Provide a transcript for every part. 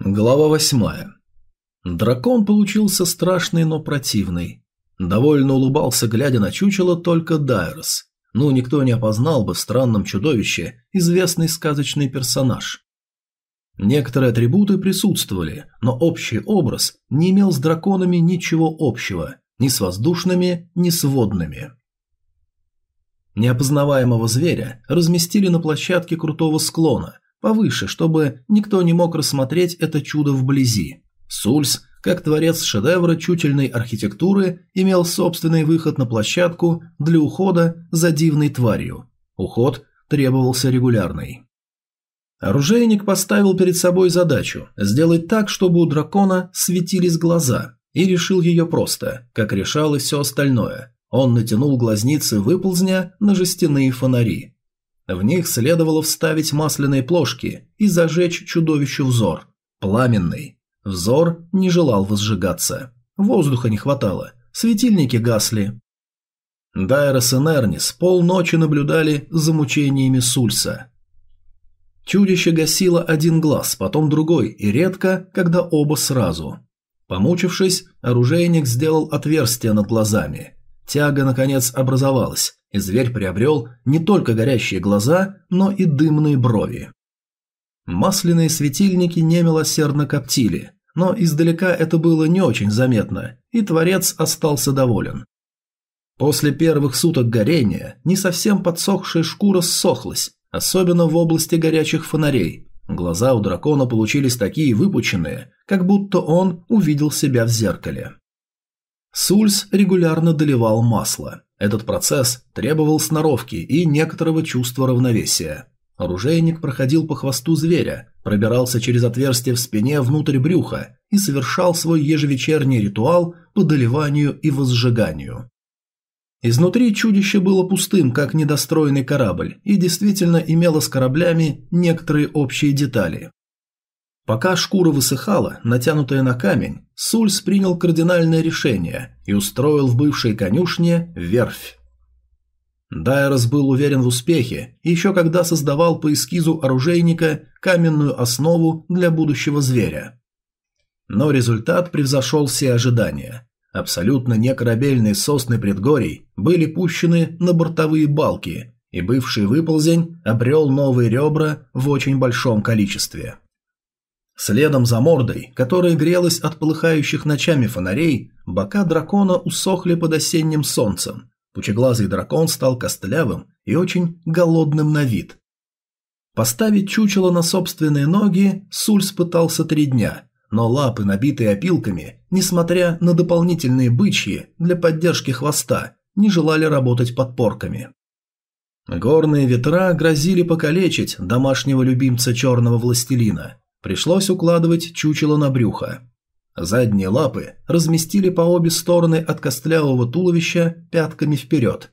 Глава восьмая. Дракон получился страшный, но противный. Довольно улыбался, глядя на чучело, только Дайрос. Ну, никто не опознал бы в странном чудовище известный сказочный персонаж. Некоторые атрибуты присутствовали, но общий образ не имел с драконами ничего общего, ни с воздушными, ни с водными. Неопознаваемого зверя разместили на площадке крутого склона – повыше, чтобы никто не мог рассмотреть это чудо вблизи. Сульс, как творец шедевра чутельной архитектуры, имел собственный выход на площадку для ухода за дивной тварью. Уход требовался регулярный. Оружейник поставил перед собой задачу сделать так, чтобы у дракона светились глаза, и решил ее просто, как решал и все остальное. Он натянул глазницы выползня на жестяные фонари. В них следовало вставить масляные плошки и зажечь чудовищу взор. Пламенный. Взор не желал возжигаться. Воздуха не хватало. Светильники гасли. Дайрос и Нернис полночи наблюдали за мучениями Сульса. Чудище гасило один глаз, потом другой, и редко, когда оба сразу. Помучившись, оружейник сделал отверстие над глазами. Тяга, наконец, образовалась, и зверь приобрел не только горящие глаза, но и дымные брови. Масляные светильники немилосердно коптили, но издалека это было не очень заметно, и Творец остался доволен. После первых суток горения не совсем подсохшая шкура ссохлась, особенно в области горячих фонарей. Глаза у дракона получились такие выпученные, как будто он увидел себя в зеркале. Сульс регулярно доливал масло. Этот процесс требовал сноровки и некоторого чувства равновесия. Оружейник проходил по хвосту зверя, пробирался через отверстие в спине внутрь брюха и совершал свой ежевечерний ритуал по доливанию и возжиганию. Изнутри чудище было пустым, как недостроенный корабль, и действительно имело с кораблями некоторые общие детали. Пока шкура высыхала, натянутая на камень, Сульс принял кардинальное решение и устроил в бывшей конюшне верфь. Дайрос был уверен в успехе, еще когда создавал по эскизу оружейника каменную основу для будущего зверя. Но результат превзошел все ожидания. Абсолютно некорабельные сосны предгорий были пущены на бортовые балки, и бывший выползень обрел новые ребра в очень большом количестве. Следом за мордой, которая грелась от полыхающих ночами фонарей, бока дракона усохли под осенним солнцем. Пучеглазый дракон стал костлявым и очень голодным на вид. Поставить чучело на собственные ноги Сульс пытался три дня, но лапы, набитые опилками, несмотря на дополнительные бычьи для поддержки хвоста, не желали работать подпорками. Горные ветра грозили покалечить домашнего любимца черного властелина – Пришлось укладывать чучело на брюхо. Задние лапы разместили по обе стороны от костлявого туловища пятками вперед.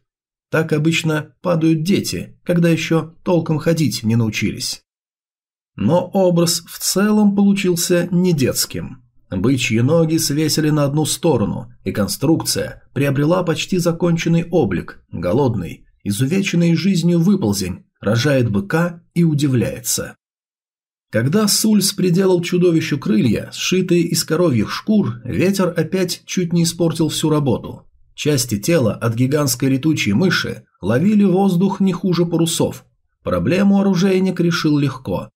Так обычно падают дети, когда еще толком ходить не научились. Но образ в целом получился не детским. Бычьи ноги свесили на одну сторону, и конструкция приобрела почти законченный облик, голодный, изувеченный жизнью выползень, рожает быка и удивляется. Когда Сульс приделал чудовищу крылья, сшитые из коровьих шкур, ветер опять чуть не испортил всю работу. Части тела от гигантской летучей мыши ловили воздух не хуже парусов. Проблему оружейник решил легко.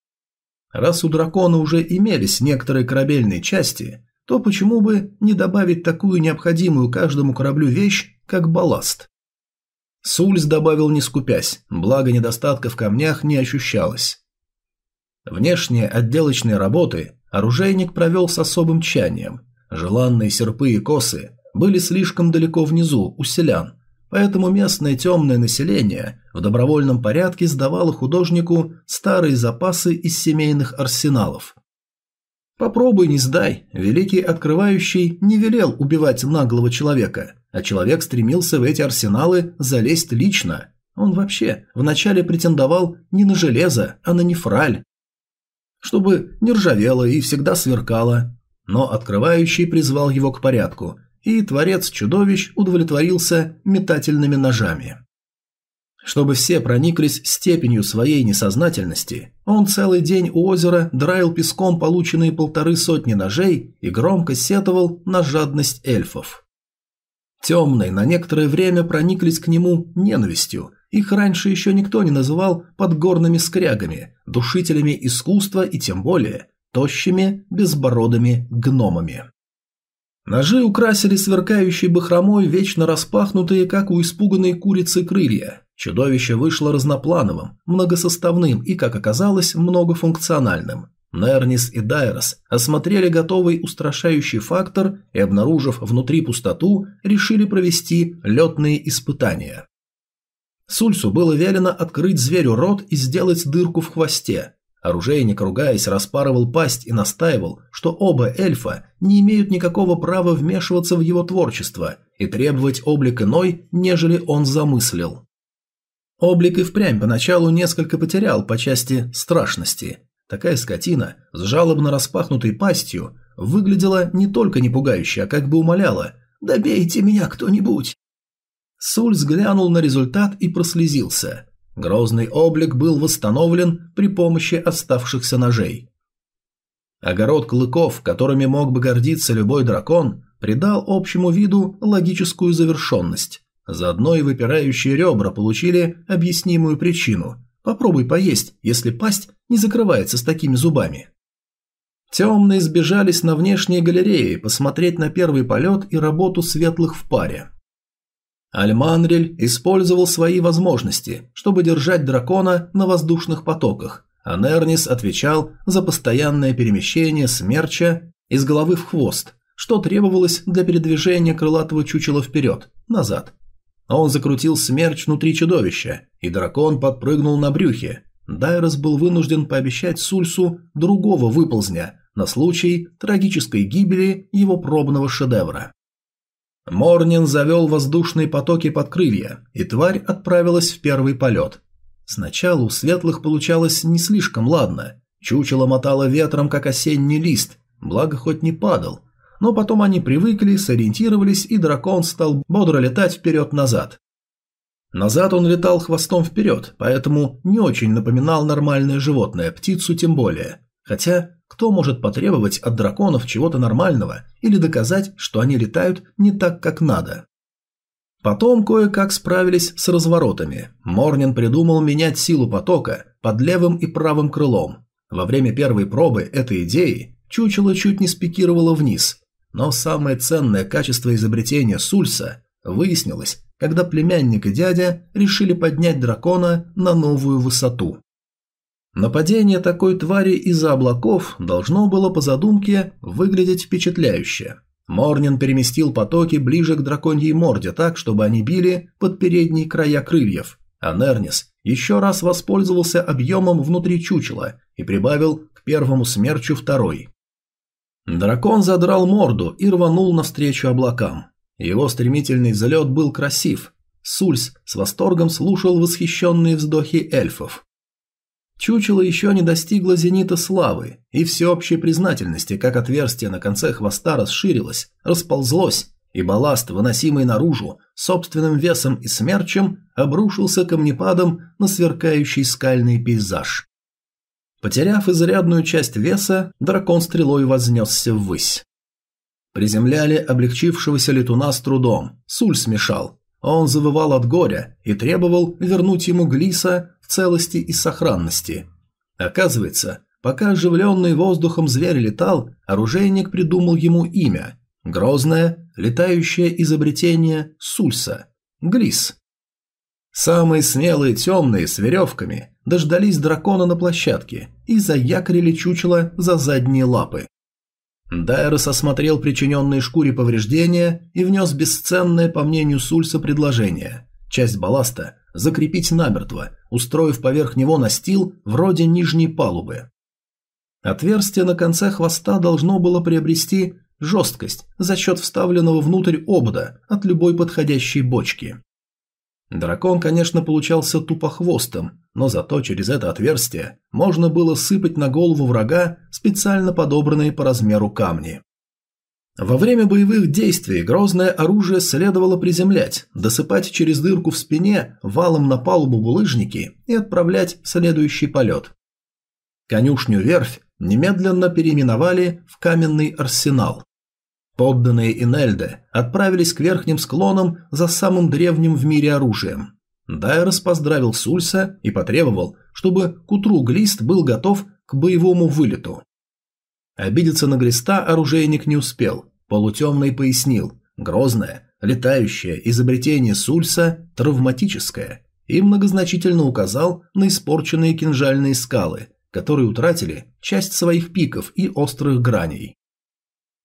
Раз у дракона уже имелись некоторые корабельные части, то почему бы не добавить такую необходимую каждому кораблю вещь, как балласт? Сульс добавил не скупясь, благо недостатка в камнях не ощущалось. Внешние отделочные работы оружейник провел с особым тщанием. Желанные серпы и косы были слишком далеко внизу, у селян, поэтому местное темное население в добровольном порядке сдавало художнику старые запасы из семейных арсеналов. Попробуй не сдай, великий открывающий не велел убивать наглого человека, а человек стремился в эти арсеналы залезть лично. Он вообще вначале претендовал не на железо, а на нефраль, чтобы не ржавело и всегда сверкало. Но открывающий призвал его к порядку, и творец чудовищ удовлетворился метательными ножами. Чтобы все прониклись степенью своей несознательности, он целый день у озера драил песком полученные полторы сотни ножей и громко сетовал на жадность эльфов. Темные на некоторое время прониклись к нему ненавистью, их раньше еще никто не называл подгорными скрягами, душителями искусства и тем более тощими безбородыми гномами. Ножи украсили сверкающей бахромой вечно распахнутые, как у испуганной курицы, крылья. Чудовище вышло разноплановым, многосоставным и, как оказалось, многофункциональным. Нернис и Дайрос осмотрели готовый устрашающий фактор и, обнаружив внутри пустоту, решили провести летные испытания. Сульсу было велено открыть зверю рот и сделать дырку в хвосте, Оружейник, ругаясь, распарывал пасть и настаивал, что оба эльфа не имеют никакого права вмешиваться в его творчество и требовать облик иной, нежели он замыслил. Облик и впрямь поначалу несколько потерял по части страшности. Такая скотина с жалобно распахнутой пастью выглядела не только не пугающе, а как бы умоляла «Добейте меня кто-нибудь!». Сульс глянул на результат и прослезился – Грозный облик был восстановлен при помощи оставшихся ножей. Огород клыков, которыми мог бы гордиться любой дракон, придал общему виду логическую завершенность. Заодно и выпирающие ребра получили объяснимую причину. Попробуй поесть, если пасть не закрывается с такими зубами. Темные сбежались на внешние галереи посмотреть на первый полет и работу светлых в паре. Альманрель использовал свои возможности, чтобы держать дракона на воздушных потоках, а Нернис отвечал за постоянное перемещение смерча из головы в хвост, что требовалось для передвижения крылатого чучела вперед, назад. Он закрутил смерч внутри чудовища, и дракон подпрыгнул на брюхе. Дайрос был вынужден пообещать Сульсу другого выползня на случай трагической гибели его пробного шедевра. Морнин завел воздушные потоки под крылья, и тварь отправилась в первый полет. Сначала у светлых получалось не слишком ладно. Чучело мотало ветром, как осенний лист, благо хоть не падал. Но потом они привыкли, сориентировались, и дракон стал бодро летать вперед-назад. Назад он летал хвостом вперед, поэтому не очень напоминал нормальное животное, птицу тем более. Хотя кто может потребовать от драконов чего-то нормального или доказать, что они летают не так, как надо? Потом кое-как справились с разворотами. Морнин придумал менять силу потока под левым и правым крылом. Во время первой пробы этой идеи чучело чуть не спикировало вниз. Но самое ценное качество изобретения Сульса выяснилось, когда племянник и дядя решили поднять дракона на новую высоту. Нападение такой твари из-за облаков должно было по задумке выглядеть впечатляюще. Морнин переместил потоки ближе к драконьей морде так, чтобы они били под передние края крыльев, а Нернис еще раз воспользовался объемом внутри чучела и прибавил к первому смерчу второй. Дракон задрал морду и рванул навстречу облакам. Его стремительный взлет был красив. Сульс с восторгом слушал восхищенные вздохи эльфов. Чучело еще не достигло зенита славы и всеобщей признательности, как отверстие на конце хвоста расширилось, расползлось, и балласт, выносимый наружу, собственным весом и смерчем, обрушился камнепадом на сверкающий скальный пейзаж. Потеряв изрядную часть веса, дракон стрелой вознесся ввысь. Приземляли облегчившегося летуна с трудом, суль смешал. Он завывал от горя и требовал вернуть ему Глиса целости и сохранности. Оказывается, пока оживленный воздухом зверь летал, оружейник придумал ему имя – грозное, летающее изобретение Сульса – Глис. Самые смелые темные с веревками дождались дракона на площадке и заякорили чучело за задние лапы. Дайрос осмотрел причиненные шкуре повреждения и внес бесценное, по мнению Сульса, предложение. Часть балласта закрепить намертво, устроив поверх него настил вроде нижней палубы. Отверстие на конце хвоста должно было приобрести жесткость за счет вставленного внутрь обода от любой подходящей бочки. Дракон, конечно, получался тупохвостым, но зато через это отверстие можно было сыпать на голову врага специально подобранные по размеру камни. Во время боевых действий грозное оружие следовало приземлять, досыпать через дырку в спине валом на палубу булыжники и отправлять следующий полет. Конюшню верфь немедленно переименовали в каменный арсенал. Подданные Инельды отправились к верхним склонам за самым древним в мире оружием. Дайрос поздравил Сульса и потребовал, чтобы к утру Глист был готов к боевому вылету. Обидеться на Глиста оружейник не успел. Полутемный пояснил, грозное, летающее изобретение Сульса травматическое, и многозначительно указал на испорченные кинжальные скалы, которые утратили часть своих пиков и острых граней.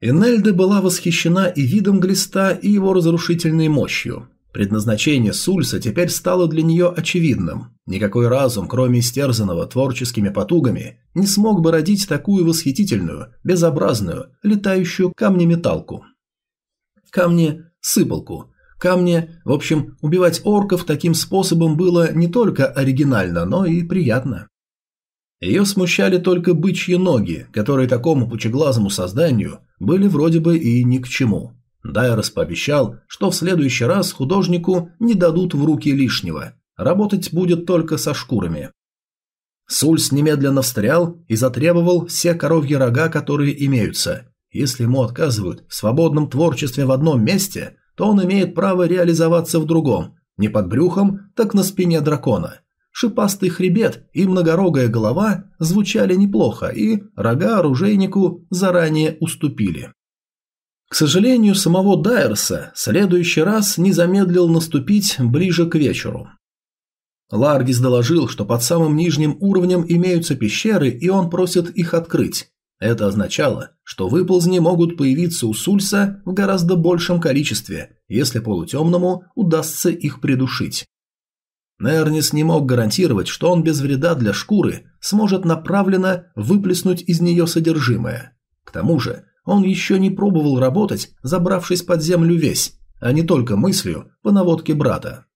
Энельда была восхищена и видом глиста, и его разрушительной мощью. Предназначение Сульса теперь стало для нее очевидным. Никакой разум, кроме истерзанного творческими потугами, не смог бы родить такую восхитительную, безобразную, летающую камнеметалку. Камни-сыпалку. Камни, в общем, убивать орков таким способом было не только оригинально, но и приятно. Ее смущали только бычьи ноги, которые такому пучеглазому созданию были вроде бы и ни к чему. Дайрос пообещал, что в следующий раз художнику не дадут в руки лишнего, работать будет только со шкурами. Сульс немедленно встрял и затребовал все коровьи рога, которые имеются. Если ему отказывают в свободном творчестве в одном месте, то он имеет право реализоваться в другом, не под брюхом, так на спине дракона. Шипастый хребет и многорогая голова звучали неплохо, и рога оружейнику заранее уступили. К сожалению, самого Дайерса следующий раз не замедлил наступить ближе к вечеру. Ларгис доложил, что под самым нижним уровнем имеются пещеры, и он просит их открыть. Это означало, что выползни могут появиться у Сульса в гораздо большем количестве, если полутемному удастся их придушить. Нернис не мог гарантировать, что он без вреда для шкуры сможет направленно выплеснуть из нее содержимое. К тому же, он еще не пробовал работать, забравшись под землю весь, а не только мыслью по наводке брата.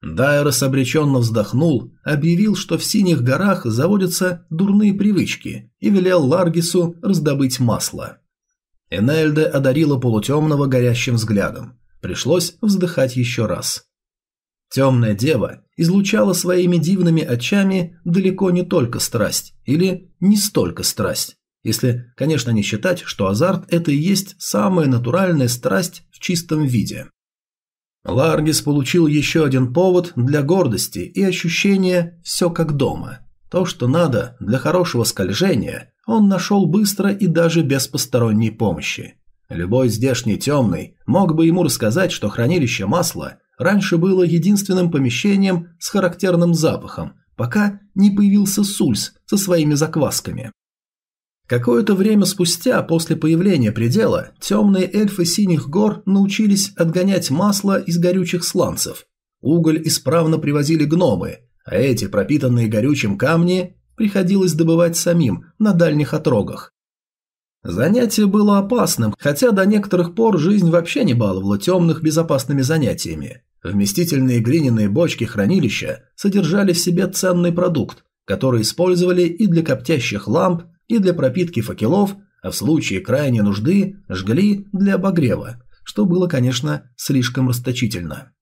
Дайрос обреченно вздохнул, объявил, что в Синих горах заводятся дурные привычки и велел Ларгису раздобыть масло. Энельде одарила полутемного горящим взглядом. Пришлось вздыхать еще раз. Темная дева излучала своими дивными очами далеко не только страсть, или не столько страсть, если, конечно, не считать, что азарт – это и есть самая натуральная страсть в чистом виде. Ларгис получил еще один повод для гордости и ощущения «все как дома». То, что надо для хорошего скольжения, он нашел быстро и даже без посторонней помощи. Любой здешний темный мог бы ему рассказать, что хранилище масла раньше было единственным помещением с характерным запахом, пока не появился Сульс со своими заквасками. Какое-то время спустя, после появления предела, темные эльфы Синих гор научились отгонять масло из горючих сланцев. Уголь исправно привозили гномы, а эти пропитанные горючим камни приходилось добывать самим на дальних отрогах. Занятие было опасным, хотя до некоторых пор жизнь вообще не баловала темных безопасными занятиями. Вместительные глиняные бочки хранилища содержали в себе ценный продукт, который использовали и для коптящих ламп, и для пропитки факелов, а в случае крайней нужды жгли для обогрева, что было, конечно, слишком расточительно.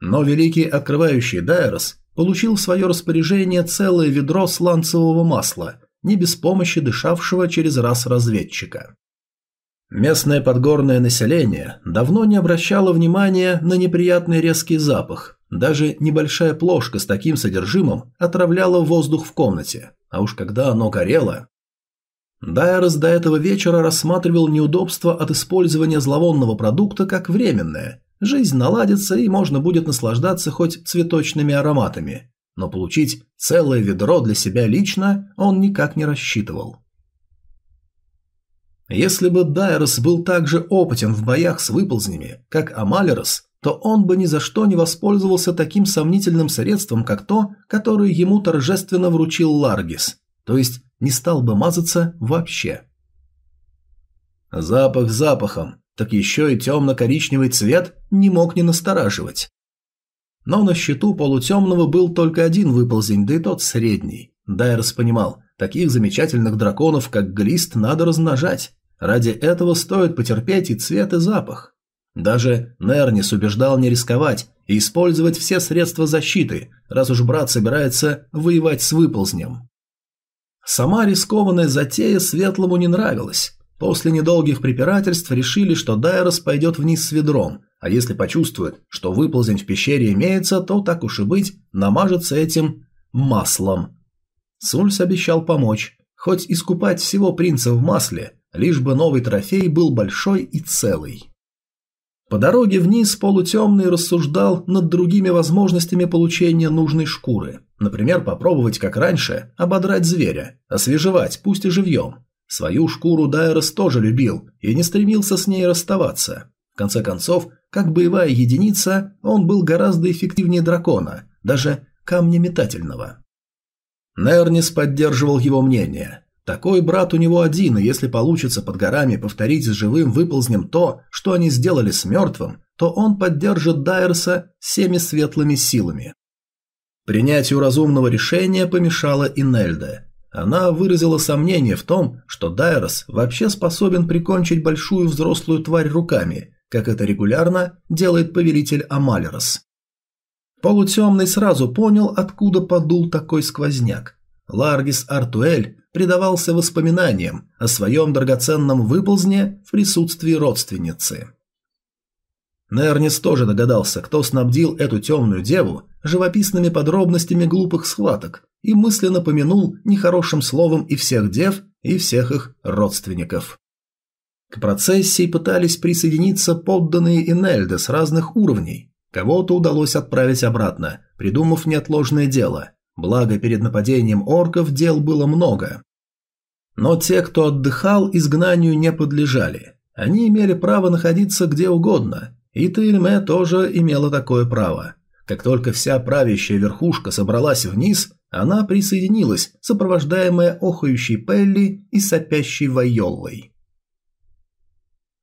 Но великий открывающий Дайрос получил в свое распоряжение целое ведро сланцевого масла, не без помощи дышавшего через раз разведчика. Местное подгорное население давно не обращало внимания на неприятный резкий запах. Даже небольшая плошка с таким содержимым отравляла воздух в комнате, а уж когда оно горело... Дайрос до этого вечера рассматривал неудобства от использования зловонного продукта как временное. Жизнь наладится и можно будет наслаждаться хоть цветочными ароматами. Но получить целое ведро для себя лично он никак не рассчитывал. Если бы Дайрос был так же опытен в боях с выползнями, как Амалерос, то он бы ни за что не воспользовался таким сомнительным средством, как то, которое ему торжественно вручил Ларгис, то есть не стал бы мазаться вообще. Запах запахом, так еще и темно-коричневый цвет не мог не настораживать. Но на счету полутемного был только один выползень, да и тот средний. Дайрос понимал, таких замечательных драконов, как Глист, надо размножать. Ради этого стоит потерпеть и цвет, и запах. Даже Нернис убеждал не рисковать и использовать все средства защиты, раз уж брат собирается воевать с выползнем. Сама рискованная затея Светлому не нравилась. После недолгих препирательств решили, что Дайрос пойдет вниз с ведром, а если почувствует, что выползень в пещере имеется, то, так уж и быть, намажется этим маслом. Сульс обещал помочь, хоть искупать всего принца в масле, лишь бы новый трофей был большой и целый. По дороге вниз полутемный рассуждал над другими возможностями получения нужной шкуры. Например, попробовать, как раньше, ободрать зверя, освежевать, пусть и живьем. Свою шкуру Дайрос тоже любил и не стремился с ней расставаться. В конце концов, как боевая единица, он был гораздо эффективнее дракона, даже камнеметательного. Нернис поддерживал его мнение. Такой брат у него один, и если получится под горами повторить с живым выползнем то, что они сделали с мертвым, то он поддержит Дайерса всеми светлыми силами. Принятию разумного решения помешала и Нельда. Она выразила сомнение в том, что Дайрос вообще способен прикончить большую взрослую тварь руками, как это регулярно делает повелитель Амалерос. Полутемный сразу понял, откуда подул такой сквозняк. Ларгис Артуэль предавался воспоминаниям о своем драгоценном выползне в присутствии родственницы. Нернис тоже догадался, кто снабдил эту темную деву живописными подробностями глупых схваток и мысленно помянул нехорошим словом и всех дев, и всех их родственников. К процессии пытались присоединиться подданные Инельды с разных уровней. Кого-то удалось отправить обратно, придумав неотложное дело. Благо, перед нападением орков дел было много. Но те, кто отдыхал, изгнанию не подлежали. Они имели право находиться где угодно, и Тельме тоже имела такое право. Как только вся правящая верхушка собралась вниз, она присоединилась, сопровождаемая охающей Пелли и сопящей Вайоллой.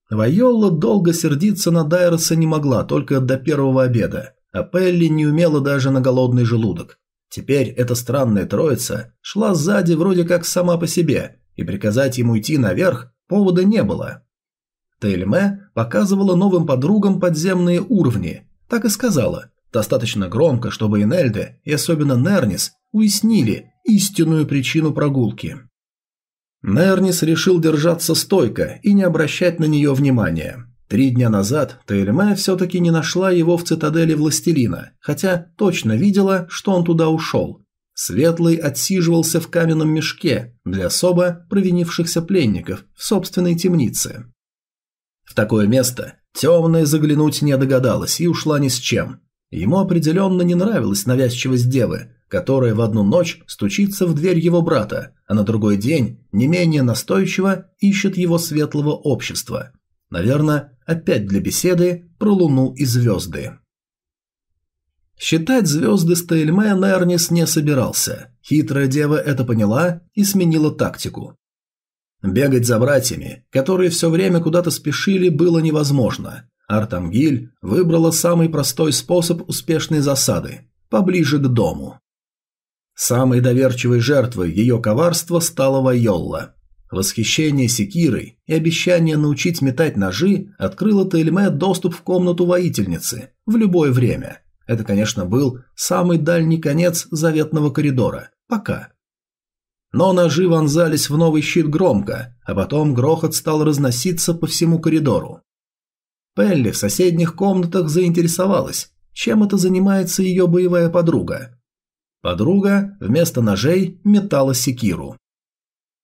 Вайолла долго сердиться на Дайроса не могла, только до первого обеда, а Пелли не умела даже на голодный желудок. Теперь эта странная троица шла сзади вроде как сама по себе, и приказать ему идти наверх повода не было. Тельме показывала новым подругам подземные уровни, так и сказала, достаточно громко, чтобы Инельде и особенно Нернис уяснили истинную причину прогулки. Нернис решил держаться стойко и не обращать на нее внимания. Три дня назад Тельме все-таки не нашла его в цитадели Властелина, хотя точно видела, что он туда ушел. Светлый отсиживался в каменном мешке для особо провинившихся пленников в собственной темнице. В такое место темная заглянуть не догадалась и ушла ни с чем. Ему определенно не нравилась навязчивость девы, которая в одну ночь стучится в дверь его брата, а на другой день не менее настойчиво ищет его светлого общества. Наверное, опять для беседы про Луну и звезды. Считать звезды Стейльме Нернис не собирался. Хитрая дева это поняла и сменила тактику. Бегать за братьями, которые все время куда-то спешили, было невозможно. Артамгиль выбрала самый простой способ успешной засады – поближе к дому. Самой доверчивой жертвой ее коварства стала Вайолла. Восхищение секирой и обещание научить метать ножи открыло Тельме доступ в комнату воительницы в любое время. Это, конечно, был самый дальний конец заветного коридора. Пока. Но ножи вонзались в новый щит громко, а потом грохот стал разноситься по всему коридору. Пелли в соседних комнатах заинтересовалась, чем это занимается ее боевая подруга. Подруга вместо ножей метала секиру.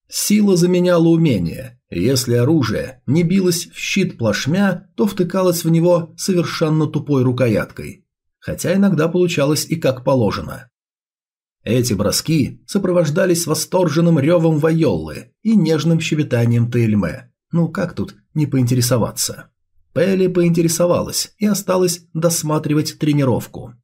Сила заменяла умение. Если оружие не билось в щит плашмя, то втыкалось в него совершенно тупой рукояткой. Хотя иногда получалось и как положено. Эти броски сопровождались восторженным ревом Вайоллы и нежным щебетанием Тейльме. Ну как тут не поинтересоваться? Пелли поинтересовалась и осталась досматривать тренировку.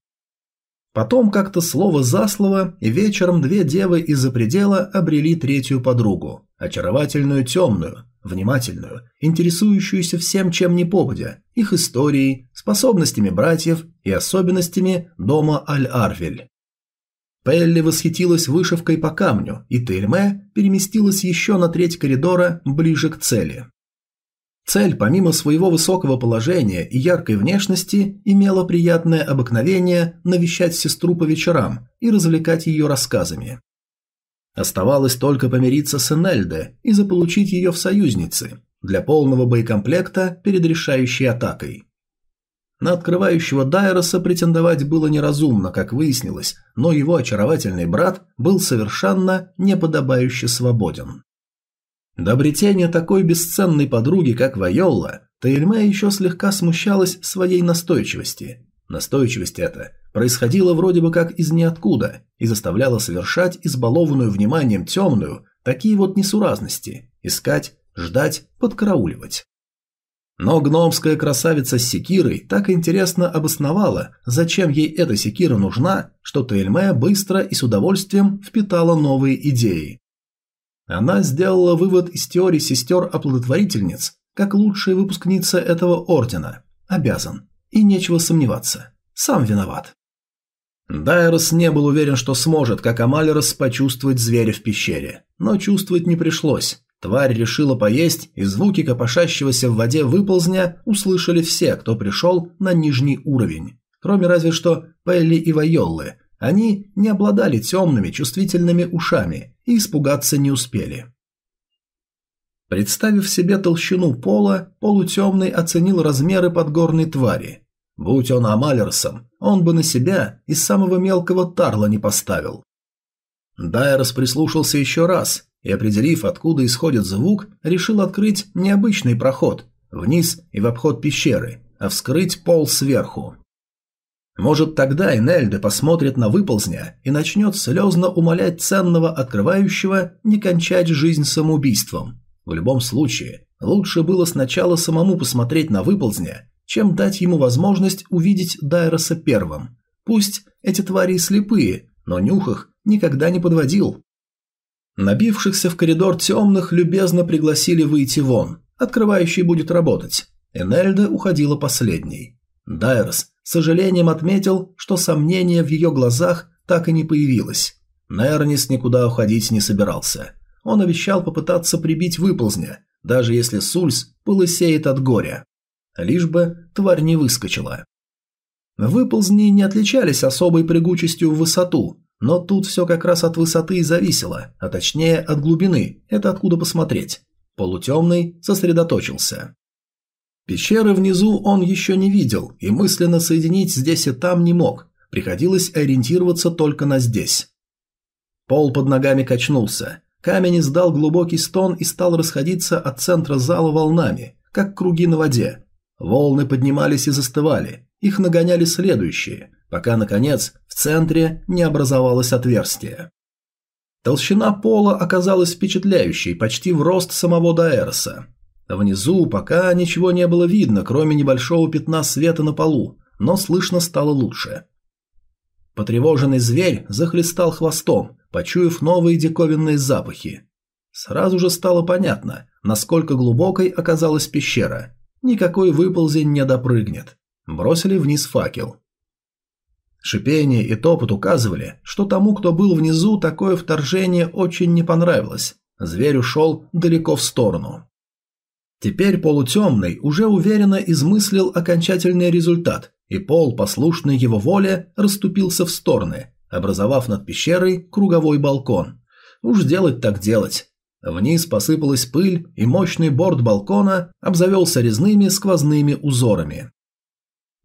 Потом как-то слово за слово, вечером две девы из-за предела обрели третью подругу, очаровательную темную, внимательную, интересующуюся всем, чем не попадя, их историей, способностями братьев и особенностями дома Аль-Арвель. Пелли восхитилась вышивкой по камню, и Тельме переместилась еще на треть коридора ближе к цели. Цель, помимо своего высокого положения и яркой внешности, имела приятное обыкновение навещать сестру по вечерам и развлекать ее рассказами. Оставалось только помириться с Энельде и заполучить ее в союзницы для полного боекомплекта перед решающей атакой. На открывающего Дайроса претендовать было неразумно, как выяснилось, но его очаровательный брат был совершенно неподобающе свободен. До обретения такой бесценной подруги, как Вайолла, Таильме еще слегка смущалась своей настойчивости. Настойчивость эта происходила вроде бы как из ниоткуда и заставляла совершать избалованную вниманием темную такие вот несуразности – искать, ждать, подкарауливать. Но гномская красавица с секирой так интересно обосновала, зачем ей эта секира нужна, что Таильме быстро и с удовольствием впитала новые идеи. Она сделала вывод из теории сестер-оплодотворительниц, как лучшая выпускница этого ордена. Обязан. И нечего сомневаться. Сам виноват. Дайрос не был уверен, что сможет, как Амалерос, почувствовать зверя в пещере. Но чувствовать не пришлось. Тварь решила поесть, и звуки копошащегося в воде выползня услышали все, кто пришел на нижний уровень. Кроме разве что Пелли и Вайоллы, они не обладали темными чувствительными ушами и испугаться не успели. Представив себе толщину пола, полутемный оценил размеры подгорной твари. Будь он Амалерсом, он бы на себя из самого мелкого тарла не поставил. Дайрос прислушался еще раз и, определив, откуда исходит звук, решил открыть необычный проход, вниз и в обход пещеры, а вскрыть пол сверху. Может, тогда Энельда посмотрит на выползня и начнет слезно умолять ценного открывающего не кончать жизнь самоубийством. В любом случае, лучше было сначала самому посмотреть на выползня, чем дать ему возможность увидеть Дайроса первым. Пусть эти твари слепые, но нюх их никогда не подводил. Набившихся в коридор темных любезно пригласили выйти вон. Открывающий будет работать. Энельда уходила последней. Дайрос с сожалением отметил, что сомнение в ее глазах так и не появилось. Нернис никуда уходить не собирался. Он обещал попытаться прибить выползня, даже если Сульс полысеет от горя. Лишь бы тварь не выскочила. Выползни не отличались особой прыгучестью в высоту, но тут все как раз от высоты и зависело, а точнее от глубины, это откуда посмотреть. Полутемный сосредоточился. Пещеры внизу он еще не видел и мысленно соединить здесь и там не мог, приходилось ориентироваться только на здесь. Пол под ногами качнулся, камень издал глубокий стон и стал расходиться от центра зала волнами, как круги на воде. Волны поднимались и застывали, их нагоняли следующие, пока, наконец, в центре не образовалось отверстие. Толщина пола оказалась впечатляющей, почти в рост самого Даэрса. Внизу пока ничего не было видно, кроме небольшого пятна света на полу, но слышно стало лучше. Потревоженный зверь захлестал хвостом, почуяв новые диковинные запахи. Сразу же стало понятно, насколько глубокой оказалась пещера. Никакой выползень не допрыгнет. Бросили вниз факел. Шипение и топот указывали, что тому, кто был внизу, такое вторжение очень не понравилось. Зверь ушел далеко в сторону. Теперь полутемный уже уверенно измыслил окончательный результат, и пол, послушный его воле, расступился в стороны, образовав над пещерой круговой балкон. Уж делать так делать. Вниз посыпалась пыль, и мощный борт балкона обзавелся резными сквозными узорами.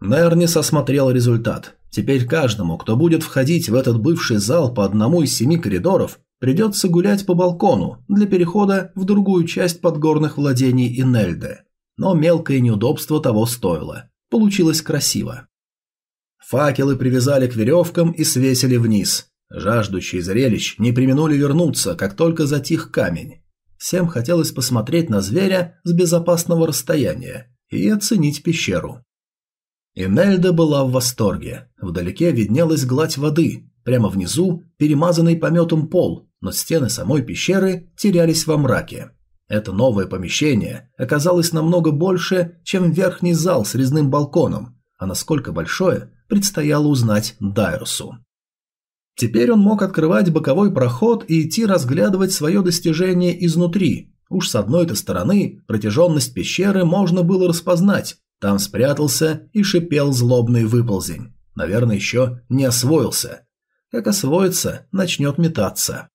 Нернис осмотрел результат. Теперь каждому, кто будет входить в этот бывший зал по одному из семи коридоров, Придется гулять по балкону для перехода в другую часть подгорных владений Инельды. Но мелкое неудобство того стоило. Получилось красиво. Факелы привязали к веревкам и свесили вниз. Жаждущие зрелищ не применули вернуться, как только затих камень. Всем хотелось посмотреть на зверя с безопасного расстояния и оценить пещеру. Инельда была в восторге. Вдалеке виднелась гладь воды, прямо внизу перемазанный пометом пол, но стены самой пещеры терялись во мраке. Это новое помещение оказалось намного больше, чем верхний зал с резным балконом, а насколько большое, предстояло узнать Дайрусу. Теперь он мог открывать боковой проход и идти разглядывать свое достижение изнутри. Уж с одной-то стороны протяженность пещеры можно было распознать. Там спрятался и шипел злобный выползень. Наверное, еще не освоился. Как освоится, начнет метаться.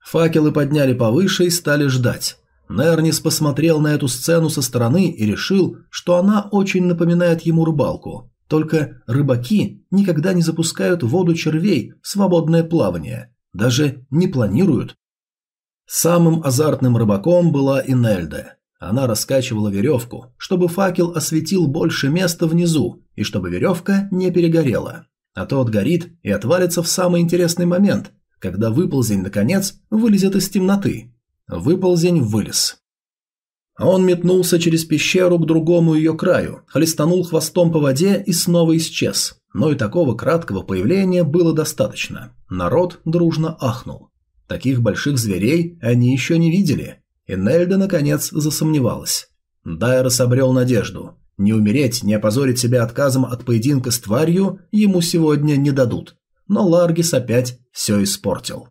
Факелы подняли повыше и стали ждать. Нернис посмотрел на эту сцену со стороны и решил, что она очень напоминает ему рыбалку. Только рыбаки никогда не запускают воду червей в свободное плавание. Даже не планируют. Самым азартным рыбаком была Инельда. Она раскачивала веревку, чтобы факел осветил больше места внизу и чтобы веревка не перегорела. А то отгорит и отвалится в самый интересный момент, когда выползень, наконец, вылезет из темноты. Выползень вылез. Он метнулся через пещеру к другому ее краю, хлестанул хвостом по воде и снова исчез. Но и такого краткого появления было достаточно. Народ дружно ахнул. Таких больших зверей они еще не видели. И Нельда, наконец, засомневалась. Дайрос обрел надежду. Не умереть, не опозорить себя отказом от поединка с тварью ему сегодня не дадут. Но Ларгис опять все испортил.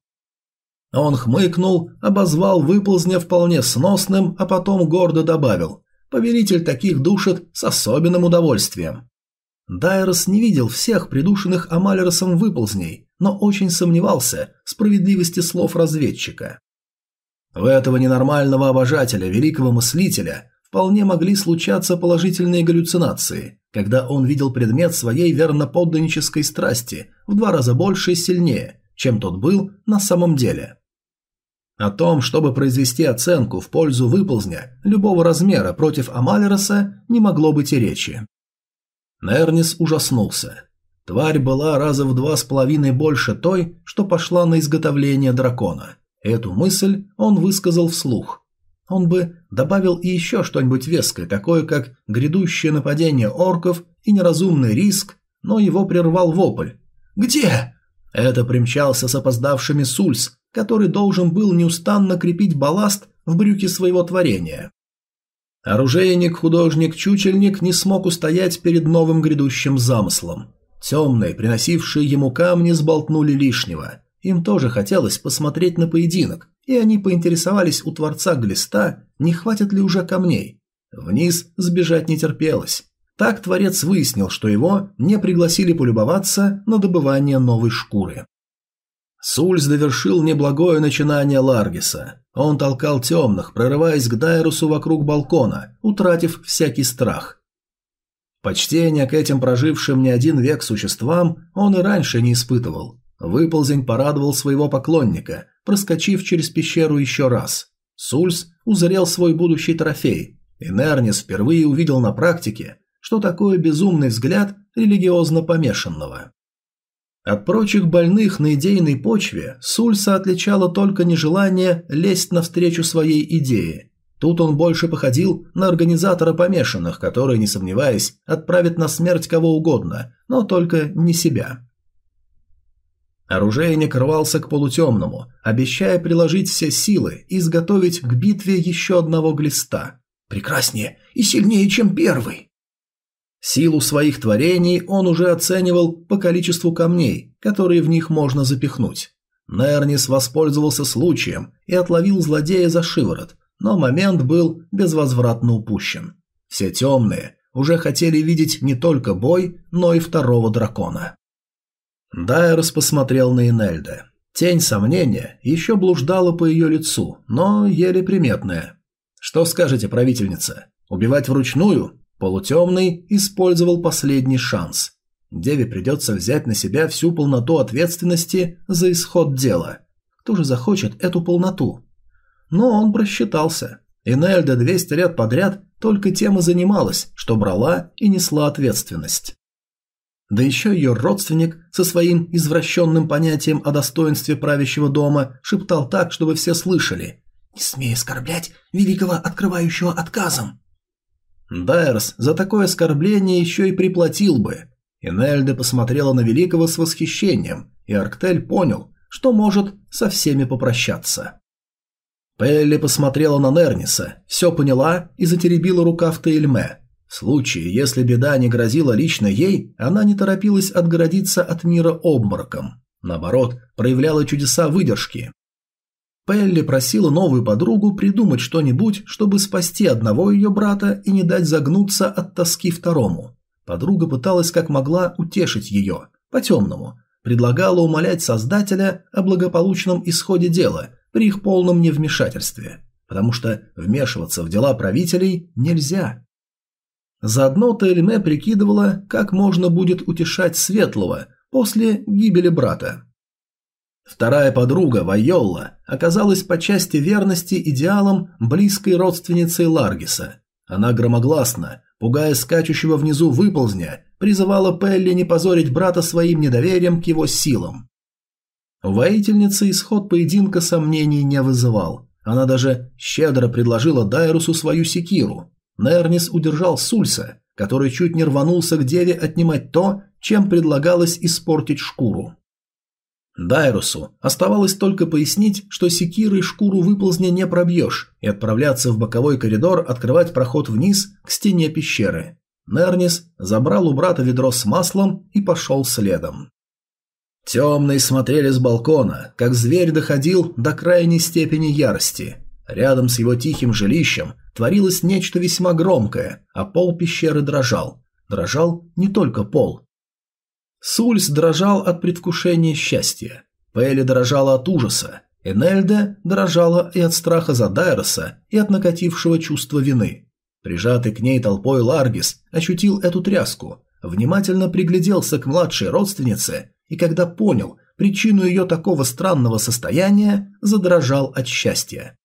Он хмыкнул, обозвал выползня вполне сносным, а потом гордо добавил «Повелитель таких душит с особенным удовольствием». Дайрос не видел всех придушенных Амалеросом выползней, но очень сомневался в справедливости слов разведчика. В этого ненормального обожателя, великого мыслителя, вполне могли случаться положительные галлюцинации, когда он видел предмет своей верноподданнической страсти в два раза больше и сильнее, чем тот был на самом деле. О том, чтобы произвести оценку в пользу выползня любого размера против Амалероса, не могло быть и речи. Нернис ужаснулся. Тварь была раза в два с половиной больше той, что пошла на изготовление дракона. Эту мысль он высказал вслух. Он бы добавил и еще что-нибудь веское, такое как грядущее нападение орков и неразумный риск, но его прервал вопль. «Где?» Это примчался с опоздавшими Сульс, который должен был неустанно крепить балласт в брюке своего творения. Оружейник-художник-чучельник не смог устоять перед новым грядущим замыслом. Темные, приносившие ему камни, сболтнули лишнего. Им тоже хотелось посмотреть на поединок, и они поинтересовались у Творца Глиста, не хватит ли уже камней. Вниз сбежать не терпелось. Так Творец выяснил, что его не пригласили полюбоваться на добывание новой шкуры. Сульс довершил неблагое начинание Ларгиса. Он толкал темных, прорываясь к Дайрусу вокруг балкона, утратив всякий страх. Почтение к этим прожившим не один век существам он и раньше не испытывал. Выползень порадовал своего поклонника, проскочив через пещеру еще раз. Сульс узрел свой будущий трофей, и Нернис впервые увидел на практике, что такое безумный взгляд религиозно помешанного. От прочих больных на идейной почве Сульса отличало только нежелание лезть навстречу своей идее. Тут он больше походил на организатора помешанных, который, не сомневаясь, отправит на смерть кого угодно, но только не себя. Оружейник рвался к полутемному, обещая приложить все силы и изготовить к битве еще одного глиста. Прекраснее и сильнее, чем первый. Силу своих творений он уже оценивал по количеству камней, которые в них можно запихнуть. Нернис воспользовался случаем и отловил злодея за шиворот, но момент был безвозвратно упущен. Все темные уже хотели видеть не только бой, но и второго дракона. Дайрос посмотрел на Инельда. Тень сомнения еще блуждала по ее лицу, но еле приметная. «Что скажете, правительница? Убивать вручную?» Полутемный использовал последний шанс. Деве придется взять на себя всю полноту ответственности за исход дела. Кто же захочет эту полноту? Но он просчитался. Инельда 200 лет подряд только тем и занималась, что брала и несла ответственность. Да еще ее родственник со своим извращенным понятием о достоинстве правящего дома шептал так, чтобы все слышали. «Не смей оскорблять великого открывающего отказом!» Дайерс за такое оскорбление еще и приплатил бы. Инельда посмотрела на Великого с восхищением, и Арктель понял, что может со всеми попрощаться. Пелли посмотрела на Нерниса, все поняла и затеребила рукав Тейльме. В случае, если беда не грозила лично ей, она не торопилась отгородиться от мира обмороком. Наоборот, проявляла чудеса выдержки. Пелли просила новую подругу придумать что-нибудь, чтобы спасти одного ее брата и не дать загнуться от тоски второму. Подруга пыталась как могла утешить ее, по-темному, предлагала умолять Создателя о благополучном исходе дела при их полном невмешательстве, потому что вмешиваться в дела правителей нельзя. Заодно Тельме прикидывала, как можно будет утешать Светлого после гибели брата. Вторая подруга, Вайолла, оказалась по части верности идеалом близкой родственницей Ларгиса. Она громогласно, пугая скачущего внизу выползня, призывала Пелли не позорить брата своим недоверием к его силам. Воительница исход поединка сомнений не вызывал. Она даже щедро предложила Дайрусу свою секиру. Нернис удержал Сульса, который чуть не рванулся к деве отнимать то, чем предлагалось испортить шкуру. Дайрусу оставалось только пояснить, что секирой шкуру выползня не пробьешь, и отправляться в боковой коридор открывать проход вниз к стене пещеры. Нернис забрал у брата ведро с маслом и пошел следом. Темные смотрели с балкона, как зверь доходил до крайней степени ярости. Рядом с его тихим жилищем творилось нечто весьма громкое, а пол пещеры дрожал. Дрожал не только пол, Сульс дрожал от предвкушения счастья. Пелли дрожала от ужаса. Энельда дрожала и от страха за Дайроса, и от накатившего чувства вины. Прижатый к ней толпой Ларгис ощутил эту тряску, внимательно пригляделся к младшей родственнице и, когда понял причину ее такого странного состояния, задрожал от счастья.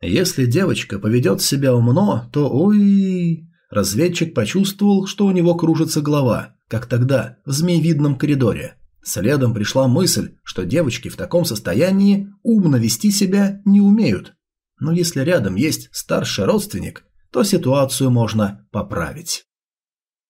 Если девочка поведет себя умно, то ой... Разведчик почувствовал, что у него кружится голова, как тогда, в змеевидном коридоре. Следом пришла мысль, что девочки в таком состоянии умно вести себя не умеют. Но если рядом есть старший родственник, то ситуацию можно поправить.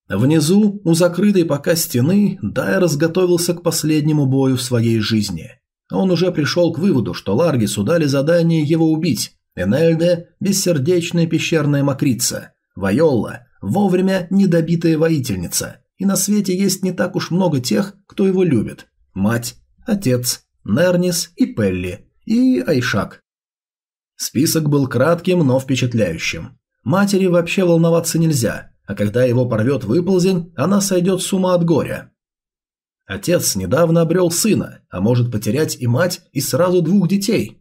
Внизу, у закрытой пока стены, Дайрос готовился к последнему бою в своей жизни. Он уже пришел к выводу, что Ларгису дали задание его убить. Энельде – бессердечная пещерная мокрица. Вайолла – вовремя недобитая воительница и на свете есть не так уж много тех, кто его любит. Мать, отец, Нернис и Пелли, и Айшак. Список был кратким, но впечатляющим. Матери вообще волноваться нельзя, а когда его порвет выползень, она сойдет с ума от горя. Отец недавно обрел сына, а может потерять и мать, и сразу двух детей.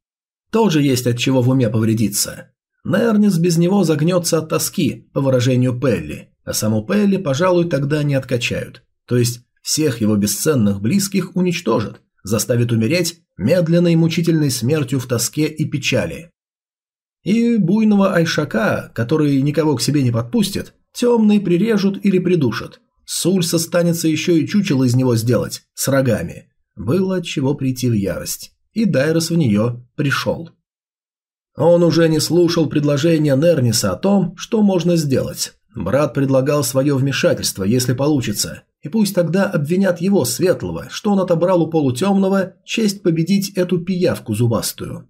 Тоже есть от чего в уме повредиться. Нернис без него загнется от тоски, по выражению Пелли, а саму Пелли, пожалуй, тогда не откачают. То есть всех его бесценных близких уничтожат, заставят умереть медленной мучительной смертью в тоске и печали. И буйного Айшака, который никого к себе не подпустит, темный прирежут или придушат. Сульс останется еще и чучело из него сделать, с рогами. Было чего прийти в ярость. И Дайрос в нее пришел. Он уже не слушал предложения Нерниса о том, что можно сделать. Брат предлагал свое вмешательство, если получится, и пусть тогда обвинят его, Светлого, что он отобрал у полутемного честь победить эту пиявку зубастую.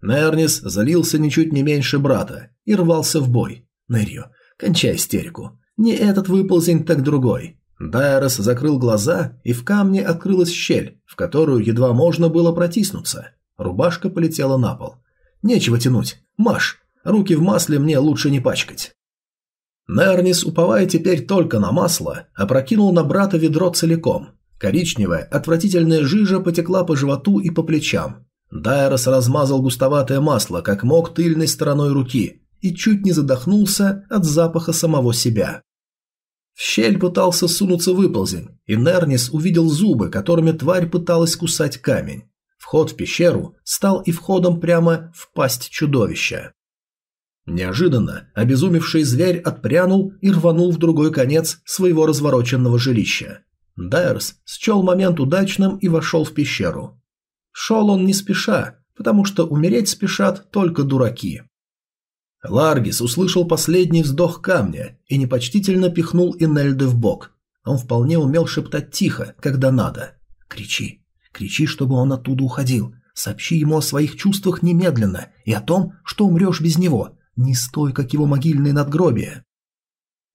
Нернис залился ничуть не меньше брата и рвался в бой. Нерью, кончай истерику. Не этот выползень, так другой. Дайрос закрыл глаза, и в камне открылась щель, в которую едва можно было протиснуться. Рубашка полетела на пол. Нечего тянуть. Маш, руки в масле мне лучше не пачкать. Нернис, уповая теперь только на масло, опрокинул на брата ведро целиком. Коричневая, отвратительная жижа потекла по животу и по плечам. Дайрос размазал густоватое масло, как мог тыльной стороной руки, и чуть не задохнулся от запаха самого себя. В щель пытался сунуться выползень, и Нернис увидел зубы, которыми тварь пыталась кусать камень. Вход в пещеру стал и входом прямо в пасть чудовища. Неожиданно обезумевший зверь отпрянул и рванул в другой конец своего развороченного жилища. Дайерс счел момент удачным и вошел в пещеру. Шел он не спеша, потому что умереть спешат только дураки. Ларгис услышал последний вздох камня и непочтительно пихнул Инельды в бок. Он вполне умел шептать тихо, когда надо. «Кричи, кричи, чтобы он оттуда уходил. Сообщи ему о своих чувствах немедленно и о том, что умрешь без него. Не стой, как его могильные надгробия.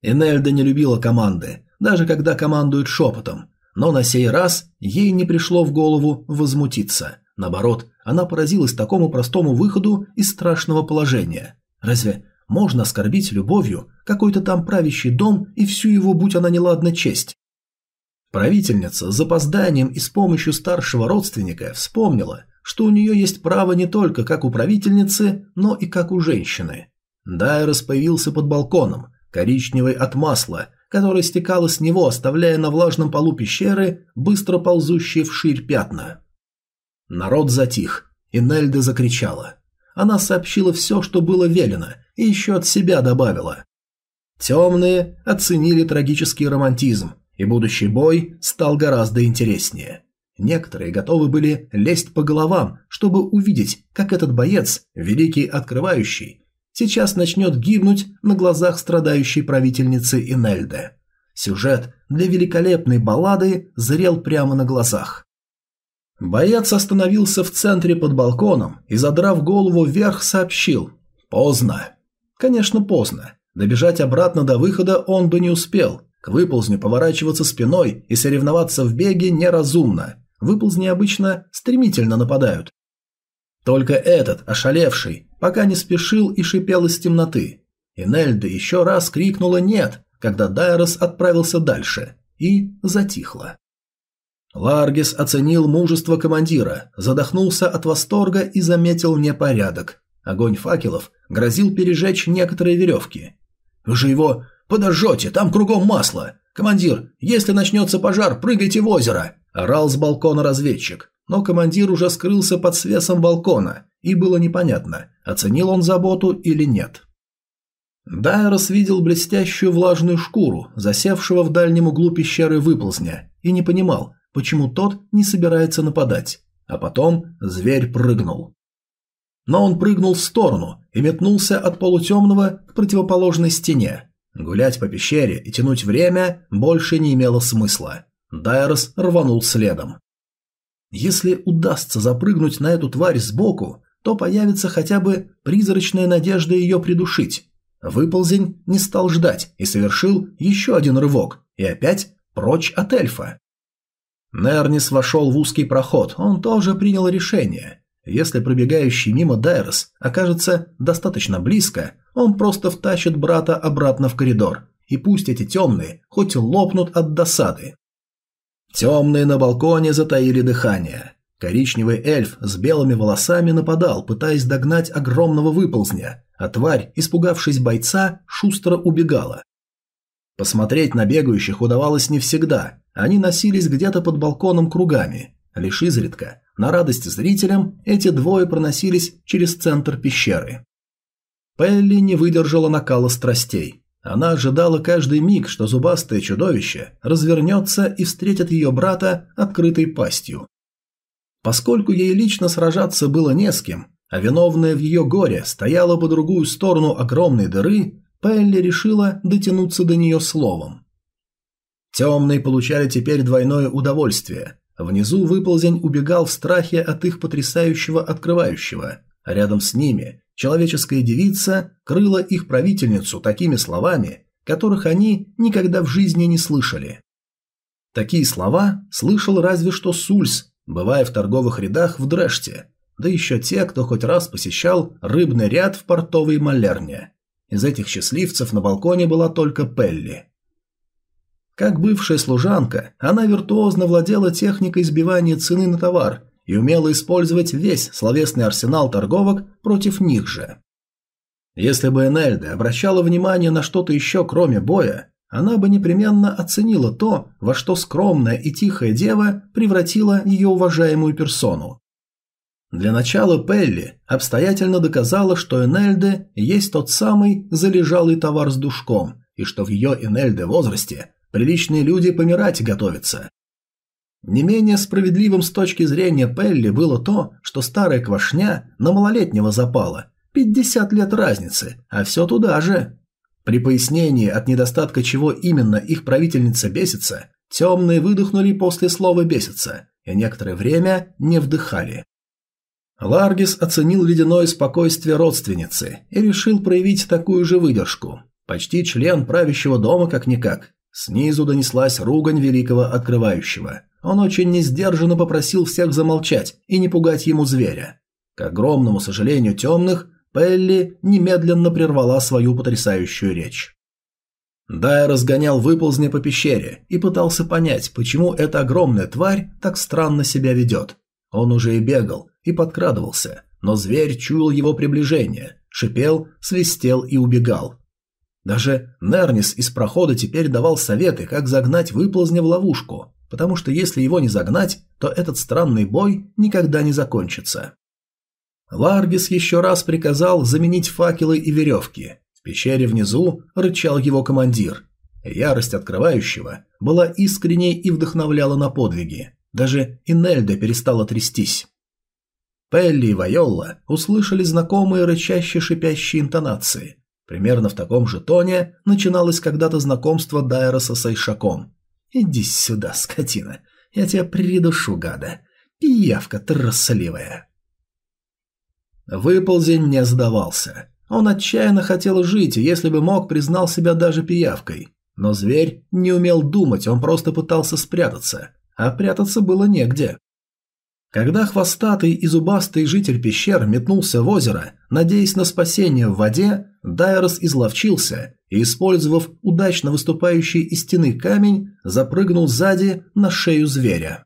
Энельда не любила команды, даже когда командуют шепотом, но на сей раз ей не пришло в голову возмутиться. Наоборот, она поразилась такому простому выходу из страшного положения. Разве можно оскорбить любовью какой-то там правящий дом и всю его, будь она неладна, честь? Правительница с запозданием и с помощью старшего родственника вспомнила, что у нее есть право не только как у правительницы, но и как у женщины. Дайрос появился под балконом, коричневый от масла, которое стекало с него, оставляя на влажном полу пещеры быстро ползущие вширь пятна. Народ затих, и Нельда закричала. Она сообщила все, что было велено, и еще от себя добавила. Темные оценили трагический романтизм, и будущий бой стал гораздо интереснее. Некоторые готовы были лезть по головам, чтобы увидеть, как этот боец, великий открывающий, сейчас начнет гибнуть на глазах страдающей правительницы Инельды. Сюжет для великолепной баллады зрел прямо на глазах. Боец остановился в центре под балконом и, задрав голову вверх, сообщил «Поздно». Конечно, поздно. Добежать обратно до выхода он бы не успел. К выползню поворачиваться спиной и соревноваться в беге неразумно. Выползни обычно стремительно нападают. Только этот, ошалевший, пока не спешил и шипел из темноты. И Нельда еще раз крикнула «нет», когда Дайрос отправился дальше, и затихла. Ларгис оценил мужество командира, задохнулся от восторга и заметил непорядок. Огонь факелов грозил пережечь некоторые веревки. «Вы же его подожжете, там кругом масло! Командир, если начнется пожар, прыгайте в озеро!» – орал с балкона разведчик. Но командир уже скрылся под свесом балкона, и было непонятно, оценил он заботу или нет. Дайрос видел блестящую влажную шкуру, засевшего в дальнем углу пещеры выползня, и не понимал, почему тот не собирается нападать. А потом зверь прыгнул. Но он прыгнул в сторону и метнулся от полутемного к противоположной стене. Гулять по пещере и тянуть время больше не имело смысла. Дайрос рванул следом. Если удастся запрыгнуть на эту тварь сбоку, то появится хотя бы призрачная надежда ее придушить. Выползень не стал ждать и совершил еще один рывок, и опять прочь от эльфа. Нернис вошел в узкий проход, он тоже принял решение. Если пробегающий мимо Дайрос окажется достаточно близко, он просто втащит брата обратно в коридор, и пусть эти темные хоть лопнут от досады. Темные на балконе затаили дыхание. Коричневый эльф с белыми волосами нападал, пытаясь догнать огромного выползня, а тварь, испугавшись бойца, шустро убегала. Посмотреть на бегающих удавалось не всегда, они носились где-то под балконом кругами. Лишь изредка, на радость зрителям, эти двое проносились через центр пещеры. Пелли не выдержала накала страстей. Она ожидала каждый миг, что зубастое чудовище развернется и встретит ее брата открытой пастью. Поскольку ей лично сражаться было не с кем, а виновная в ее горе стояла по другую сторону огромной дыры, Пелли решила дотянуться до нее словом. Темные получали теперь двойное удовольствие. Внизу выползень убегал в страхе от их потрясающего открывающего, а рядом с ними человеческая девица крыла их правительницу такими словами, которых они никогда в жизни не слышали. Такие слова слышал разве что Сульс, бывая в торговых рядах в Дрэште, да еще те, кто хоть раз посещал рыбный ряд в портовой малерне. Из этих счастливцев на балконе была только Пелли. Как бывшая служанка, она виртуозно владела техникой сбивания цены на товар и умела использовать весь словесный арсенал торговок против них же. Если бы Энельда обращала внимание на что-то еще кроме боя, она бы непременно оценила то, во что скромная и тихая дева превратила ее уважаемую персону. Для начала Пелли обстоятельно доказала, что Энельде есть тот самый залежалый товар с душком, и что в ее Энельде возрасте Приличные люди помирать готовятся. Не менее справедливым с точки зрения Пелли было то, что старая квашня на малолетнего запала. 50 лет разницы, а все туда же. При пояснении, от недостатка чего именно их правительница бесится, темные выдохнули после слова «бесится» и некоторое время не вдыхали. Ларгис оценил ледяное спокойствие родственницы и решил проявить такую же выдержку. Почти член правящего дома как-никак. Снизу донеслась ругань великого открывающего. он очень несдержанно попросил всех замолчать и не пугать ему зверя. К огромному сожалению темных, Пелли немедленно прервала свою потрясающую речь. Дай разгонял выползня по пещере и пытался понять, почему эта огромная тварь так странно себя ведет. Он уже и бегал, и подкрадывался, но зверь чуял его приближение, шипел, свистел и убегал. Даже Нернис из прохода теперь давал советы, как загнать выползня в ловушку, потому что если его не загнать, то этот странный бой никогда не закончится. Ларгис еще раз приказал заменить факелы и веревки. В пещере внизу рычал его командир. Ярость открывающего была искренней и вдохновляла на подвиги. Даже Инельда перестала трястись. Пелли и Вайолла услышали знакомые рычащие шипящие интонации. Примерно в таком же тоне начиналось когда-то знакомство Дайроса с Айшаком. «Иди сюда, скотина, я тебя придушу, гада, пиявка трусливая». Выползень не сдавался. Он отчаянно хотел жить, и если бы мог, признал себя даже пиявкой. Но зверь не умел думать, он просто пытался спрятаться. А прятаться было негде. Когда хвостатый и зубастый житель пещер метнулся в озеро, надеясь на спасение в воде, Дайрос изловчился и, использовав удачно выступающий из стены камень, запрыгнул сзади на шею зверя.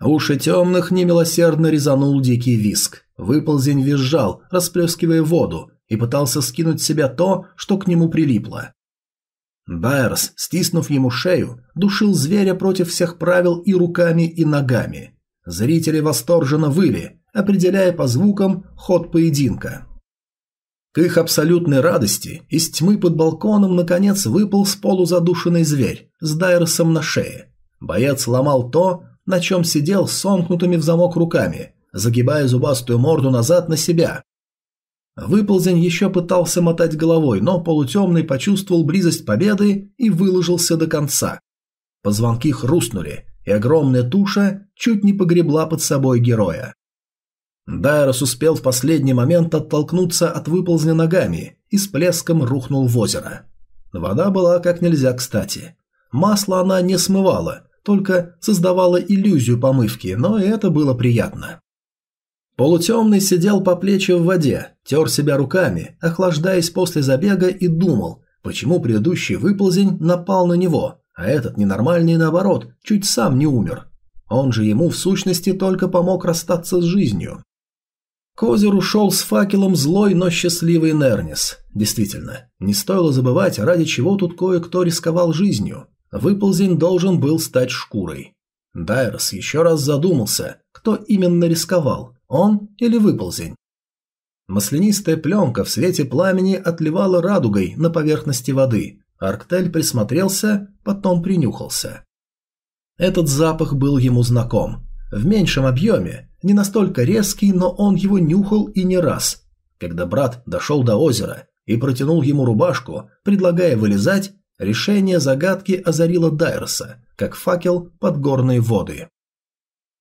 Уши темных немилосердно резанул дикий виск. Выползень визжал, расплескивая воду, и пытался скинуть с себя то, что к нему прилипло. Байерс, стиснув ему шею, душил зверя против всех правил и руками, и ногами. Зрители восторженно выли, определяя по звукам ход поединка. К их абсолютной радости из тьмы под балконом наконец выпал с полузадушенный зверь с Дайросом на шее. Боец ломал то, на чем сидел с сомкнутыми в замок руками, загибая зубастую морду назад на себя. Выползень еще пытался мотать головой, но полутемный почувствовал близость победы и выложился до конца. Позвонки хрустнули, и огромная туша чуть не погребла под собой героя. Дайрос успел в последний момент оттолкнуться от выползня ногами и с плеском рухнул в озеро. Вода была как нельзя кстати. Масло она не смывала, только создавала иллюзию помывки, но это было приятно. Полутемный сидел по плечи в воде, тер себя руками, охлаждаясь после забега и думал, почему предыдущий выползень напал на него, а этот ненормальный наоборот, чуть сам не умер. Он же ему в сущности только помог расстаться с жизнью. К озеру шел с факелом злой, но счастливый Нернис. Действительно, не стоило забывать, ради чего тут кое-кто рисковал жизнью. Выползень должен был стать шкурой. Дайрос еще раз задумался, кто именно рисковал. Он или выползень? Маслянистая пленка в свете пламени отливала радугой на поверхности воды. Арктель присмотрелся, потом принюхался. Этот запах был ему знаком. В меньшем объеме, не настолько резкий, но он его нюхал и не раз. Когда брат дошел до озера и протянул ему рубашку, предлагая вылезать, решение загадки озарило Дайроса, как факел под горные воды.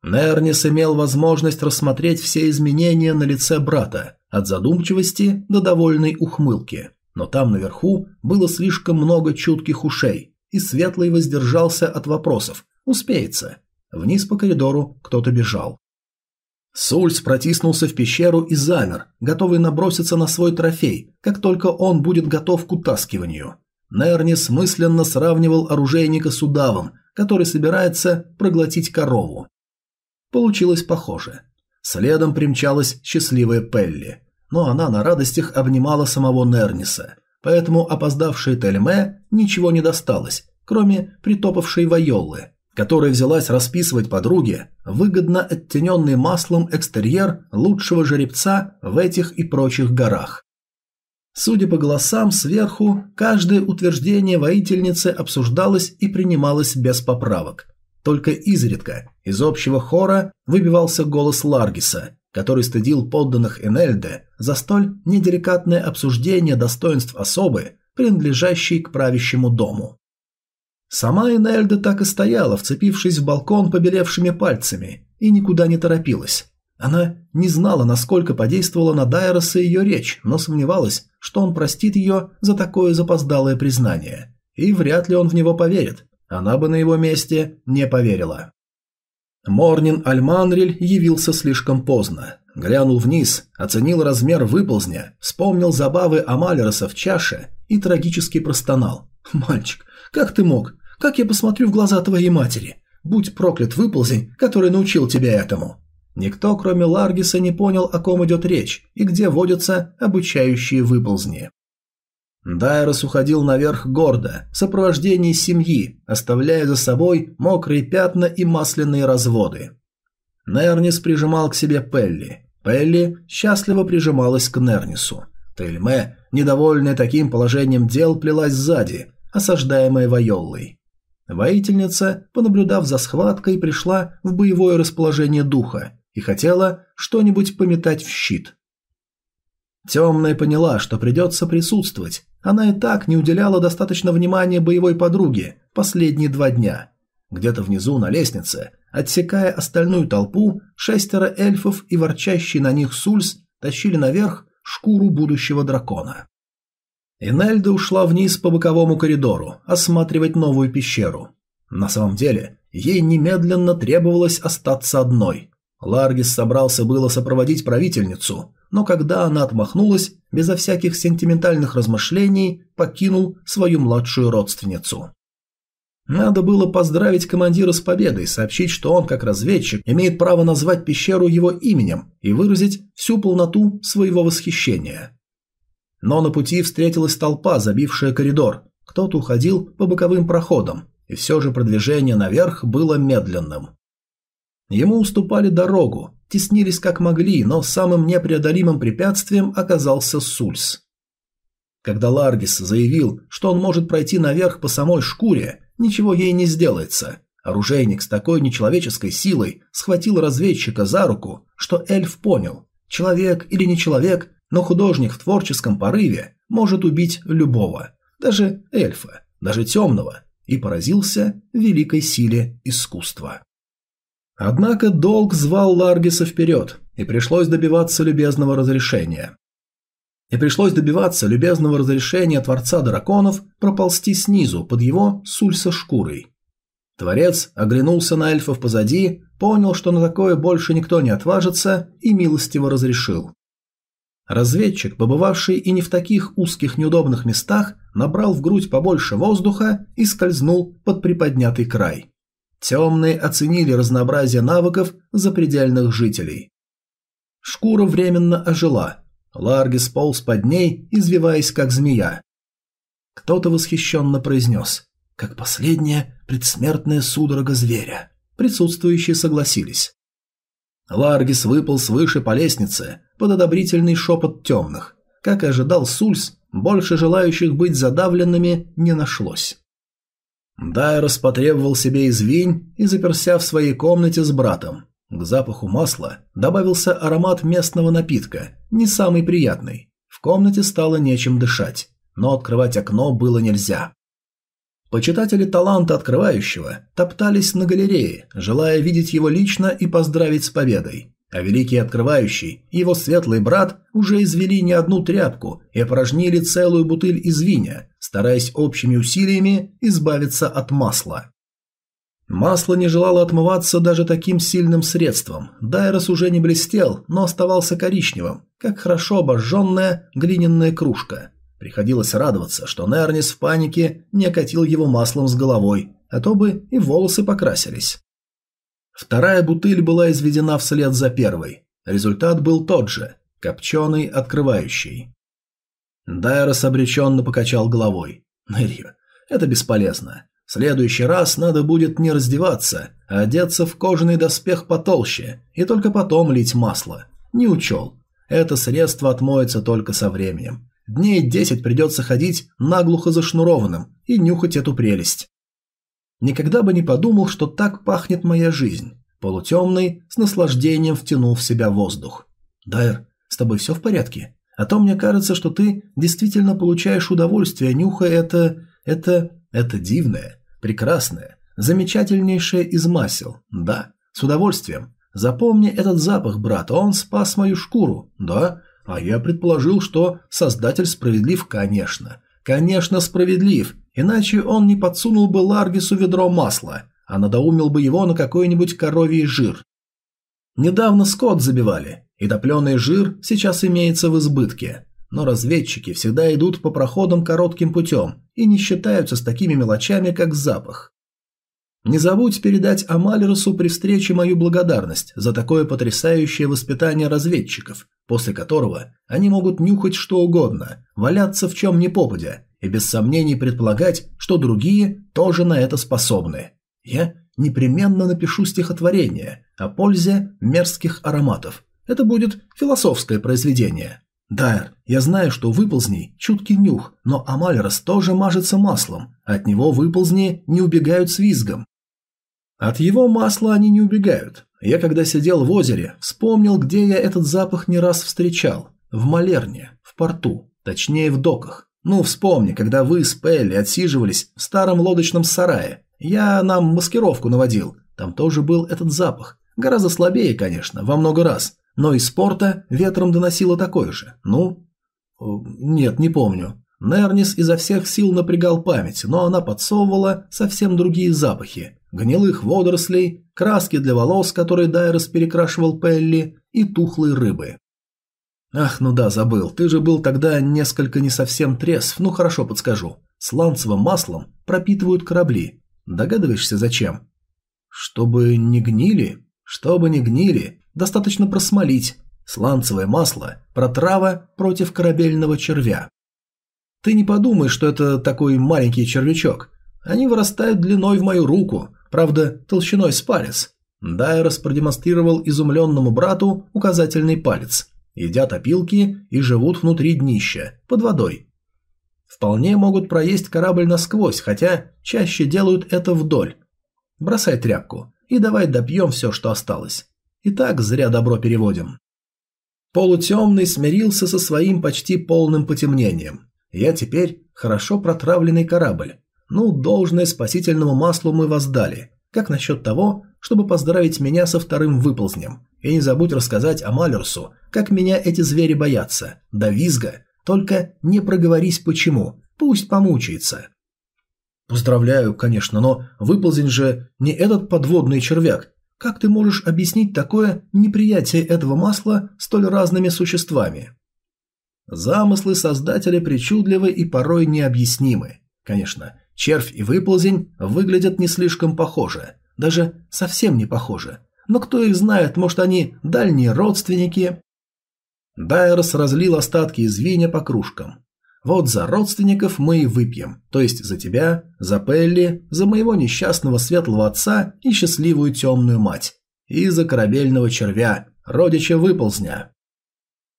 Нернис имел возможность рассмотреть все изменения на лице брата, от задумчивости до довольной ухмылки. Но там наверху было слишком много чутких ушей, и Светлый воздержался от вопросов. Успеется. Вниз по коридору кто-то бежал. Сульс протиснулся в пещеру и замер, готовый наброситься на свой трофей, как только он будет готов к утаскиванию. Нернис мысленно сравнивал оружейника с удавом, который собирается проглотить корову. Получилось похоже. Следом примчалась счастливая Пелли. Но она на радостях обнимала самого Нерниса. Поэтому опоздавшей Тельме ничего не досталось, кроме притопавшей Вайоллы, которая взялась расписывать подруге выгодно оттененный маслом экстерьер лучшего жеребца в этих и прочих горах. Судя по голосам сверху, каждое утверждение воительницы обсуждалось и принималось без поправок. Только изредка из общего хора выбивался голос Ларгиса, который стыдил подданных Энельде за столь неделикатное обсуждение достоинств особы, принадлежащей к правящему дому. Сама Энельда так и стояла, вцепившись в балкон побелевшими пальцами, и никуда не торопилась. Она не знала, насколько подействовала на Дайроса ее речь, но сомневалась, что он простит ее за такое запоздалое признание. И вряд ли он в него поверит. Она бы на его месте не поверила. Морнин Альманрель явился слишком поздно. Глянул вниз, оценил размер выползня, вспомнил забавы Амалероса в чаше и трагически простонал. «Мальчик, как ты мог? Как я посмотрю в глаза твоей матери? Будь проклят выползень, который научил тебя этому!» Никто, кроме Ларгиса, не понял, о ком идет речь и где водятся обучающие выползни. Дайрос уходил наверх гордо, в сопровождении семьи, оставляя за собой мокрые пятна и масляные разводы. Нернис прижимал к себе Пелли. Пелли счастливо прижималась к Нернису. Тельме, недовольная таким положением дел, плелась сзади, осаждаемая Вайоллой. Воительница, понаблюдав за схваткой, пришла в боевое расположение духа и хотела что-нибудь пометать в щит. Темная поняла, что придется присутствовать. Она и так не уделяла достаточно внимания боевой подруге последние два дня. Где-то внизу на лестнице, отсекая остальную толпу, шестеро эльфов и ворчащий на них Сульс тащили наверх шкуру будущего дракона. Инельда ушла вниз по боковому коридору, осматривать новую пещеру. На самом деле, ей немедленно требовалось остаться одной. Ларгис собрался было сопроводить правительницу, но когда она отмахнулась, безо всяких сентиментальных размышлений, покинул свою младшую родственницу. Надо было поздравить командира с победой, сообщить, что он, как разведчик, имеет право назвать пещеру его именем и выразить всю полноту своего восхищения. Но на пути встретилась толпа, забившая коридор. Кто-то уходил по боковым проходам, и все же продвижение наверх было медленным. Ему уступали дорогу, теснились как могли, но самым непреодолимым препятствием оказался Сульс. Когда Ларгис заявил, что он может пройти наверх по самой шкуре, ничего ей не сделается. Оружейник с такой нечеловеческой силой схватил разведчика за руку, что эльф понял, человек или не человек, но художник в творческом порыве может убить любого, даже эльфа, даже темного, и поразился великой силе искусства. Однако долг звал Ларгиса вперед, и пришлось добиваться любезного разрешения. И пришлось добиваться любезного разрешения Творца Драконов проползти снизу под его сульса шкурой. Творец оглянулся на эльфов позади, понял, что на такое больше никто не отважится, и милостиво разрешил. Разведчик, побывавший и не в таких узких неудобных местах, набрал в грудь побольше воздуха и скользнул под приподнятый край. Темные оценили разнообразие навыков запредельных жителей. Шкура временно ожила. Ларги сполз под ней, извиваясь как змея. Кто-то восхищенно произнес «как последняя предсмертная судорога зверя». Присутствующие согласились. Ларгис выпал свыше по лестнице под одобрительный шепот темных. Как и ожидал Сульс, больше желающих быть задавленными не нашлось. Дайрос потребовал себе извинь и заперся в своей комнате с братом. К запаху масла добавился аромат местного напитка, не самый приятный. В комнате стало нечем дышать, но открывать окно было нельзя. Почитатели таланта открывающего топтались на галерее, желая видеть его лично и поздравить с победой. А великий открывающий его светлый брат уже извели не одну тряпку и опорожнили целую бутыль из виня, стараясь общими усилиями избавиться от масла. Масло не желало отмываться даже таким сильным средством. Дайрос уже не блестел, но оставался коричневым, как хорошо обожженная глиняная кружка. Приходилось радоваться, что Нернис в панике не окатил его маслом с головой, а то бы и волосы покрасились. Вторая бутыль была изведена вслед за первой. Результат был тот же – копченый открывающий. Дайрос обреченно покачал головой. Нерью, это бесполезно. В следующий раз надо будет не раздеваться, а одеться в кожаный доспех потолще и только потом лить масло. Не учел. Это средство отмоется только со временем. Дней десять придется ходить наглухо зашнурованным и нюхать эту прелесть. Никогда бы не подумал, что так пахнет моя жизнь. Полутемный с наслаждением втянул в себя воздух. Дайр, с тобой все в порядке? А то мне кажется, что ты действительно получаешь удовольствие, нюхая это... это... это дивное, прекрасное, замечательнейшее из масел. Да, с удовольствием. Запомни этот запах, брат, он спас мою шкуру. Да, а я предположил, что Создатель справедлив, конечно. Конечно, справедлив, иначе он не подсунул бы Ларгису ведро масла. а надоумил бы его на какой-нибудь коровий жир. Недавно скот забивали, и топленый жир сейчас имеется в избытке. Но разведчики всегда идут по проходам коротким путем и не считаются с такими мелочами, как запах. Не забудь передать Амалерусу при встрече мою благодарность за такое потрясающее воспитание разведчиков, после которого они могут нюхать что угодно, валяться в чем ни попадя, и без сомнений предполагать, что другие тоже на это способны. Я непременно напишу стихотворение о пользе мерзких ароматов. Это будет философское произведение. Дайр, я знаю, что выползней чуткий нюх, но Амалерос тоже мажется маслом, от него выползни не убегают с визгом. От его масла они не убегают. Я, когда сидел в озере, вспомнил, где я этот запах не раз встречал. В Малерне, в порту, точнее в доках. Ну, вспомни, когда вы с Пелли отсиживались в старом лодочном сарае. Я нам маскировку наводил. Там тоже был этот запах. Гораздо слабее, конечно, во много раз. Но из порта ветром доносило такой же. Ну? Нет, не помню. Нернис изо всех сил напрягал память, но она подсовывала совсем другие запахи. Гнилых водорослей, краски для волос, которые Дайрос перекрашивал Пелли, и тухлой рыбы. Ах, ну да, забыл. Ты же был тогда несколько не совсем трезв. Ну хорошо, подскажу. Сланцевым маслом пропитывают корабли. Догадываешься, зачем? Чтобы не гнили? Чтобы не гнили, достаточно просмолить. Сланцевое масло – протрава против корабельного червя. Ты не подумай, что это такой маленький червячок. Они вырастают длиной в мою руку, правда, толщиной с палец. Дайрос продемонстрировал изумленному брату указательный палец. Едят опилки и живут внутри днища, под водой. Вполне могут проесть корабль насквозь, хотя чаще делают это вдоль. Бросай тряпку и давай допьем все, что осталось. И так зря добро переводим. Полутемный смирился со своим почти полным потемнением. Я теперь хорошо протравленный корабль. Ну, должное спасительному маслу мы воздали. Как насчет того, чтобы поздравить меня со вторым выползнем? И не забудь рассказать о Малерсу, как меня эти звери боятся. До визга. Только не проговорись почему. Пусть помучается. Поздравляю, конечно, но выползень же не этот подводный червяк. Как ты можешь объяснить такое неприятие этого масла столь разными существами? Замыслы создателя причудливы и порой необъяснимы. Конечно, червь и выползень выглядят не слишком похоже, даже совсем не похоже. Но кто их знает, может они дальние родственники? Дайрос разлил остатки из виня по кружкам. Вот за родственников мы и выпьем, то есть за тебя, за Пелли, за моего несчастного светлого отца и счастливую темную мать. И за корабельного червя, родича выползня.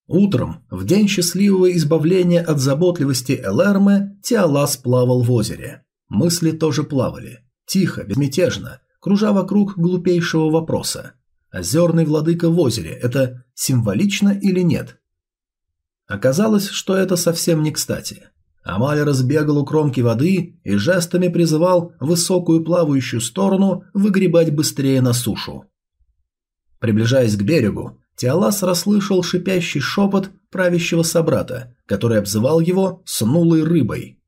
Утром, в день счастливого избавления от заботливости Элэрмы, Тиалас плавал в озере. Мысли тоже плавали. Тихо, безмятежно, кружа вокруг глупейшего вопроса. Озерный владыка в озере – это символично или нет? Оказалось, что это совсем не кстати. Амаль разбегал у кромки воды и жестами призывал высокую плавающую сторону выгребать быстрее на сушу. Приближаясь к берегу, Тиалас расслышал шипящий шепот правящего собрата, который обзывал его «снулой рыбой».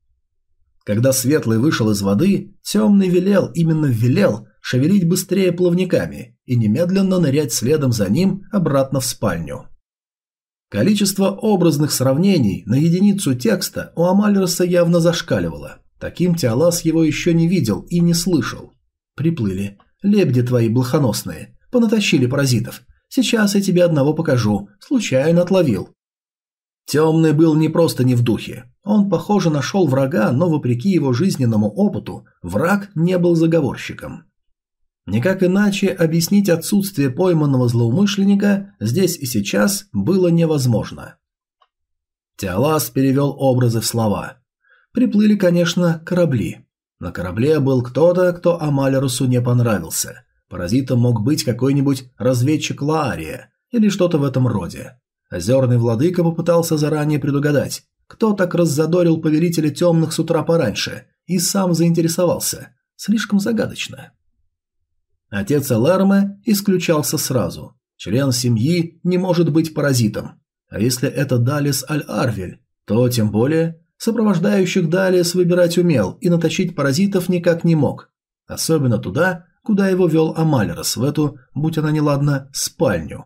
Когда Светлый вышел из воды, Темный велел, именно велел, шевелить быстрее плавниками и немедленно нырять следом за ним обратно в спальню. Количество образных сравнений на единицу текста у Амальроса явно зашкаливало. Таким Тиалас его еще не видел и не слышал. Приплыли. Лебеди твои блохоносные. Понатащили паразитов. Сейчас я тебе одного покажу. Случайно отловил. Темный был не просто не в духе. Он, похоже, нашел врага, но, вопреки его жизненному опыту, враг не был заговорщиком. Никак иначе объяснить отсутствие пойманного злоумышленника здесь и сейчас было невозможно. Теолас перевел образы в слова. Приплыли, конечно, корабли. На корабле был кто-то, кто Амалерусу не понравился. Паразитом мог быть какой-нибудь разведчик Лаария или что-то в этом роде. Озерный владыка попытался заранее предугадать, кто так раззадорил повелителя темных с утра пораньше, и сам заинтересовался. Слишком загадочно. Отец Эларме исключался сразу. Член семьи не может быть паразитом. А если это Далис Аль-Арвель, то тем более сопровождающих Далис выбирать умел и наточить паразитов никак не мог. Особенно туда, куда его вел Амалерос, в эту, будь она неладна, спальню.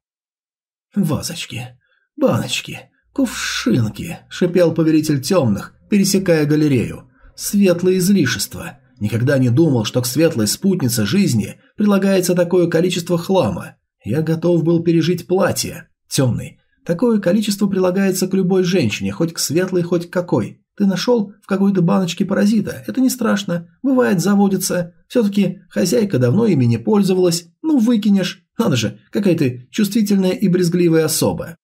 «Вазочки, баночки, кувшинки», — шипел повелитель темных, пересекая галерею. «Светлое излишество. Никогда не думал, что к светлой спутнице жизни прилагается такое количество хлама. Я готов был пережить платье. Темный. Такое количество прилагается к любой женщине, хоть к светлой, хоть к какой. Ты нашел в какой-то баночке паразита. Это не страшно. Бывает, заводится. Все-таки хозяйка давно ими не пользовалась. Ну, выкинешь. Надо же, какая ты чувствительная и брезгливая особа.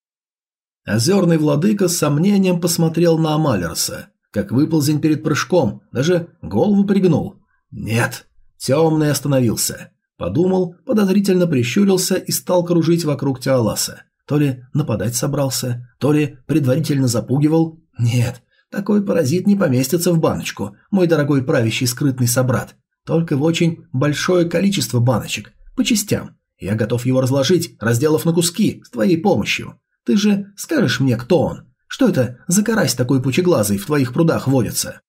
Озерный владыка с сомнением посмотрел на Амалерса. Как выползень перед прыжком. Даже голову пригнул. Нет. Темный остановился. Подумал, подозрительно прищурился и стал кружить вокруг Теоласа. То ли нападать собрался, то ли предварительно запугивал. Нет, такой паразит не поместится в баночку, мой дорогой правящий скрытный собрат. Только в очень большое количество баночек, по частям. Я готов его разложить, разделав на куски, с твоей помощью. Ты же скажешь мне, кто он? Что это за карась такой пучеглазый в твоих прудах водится?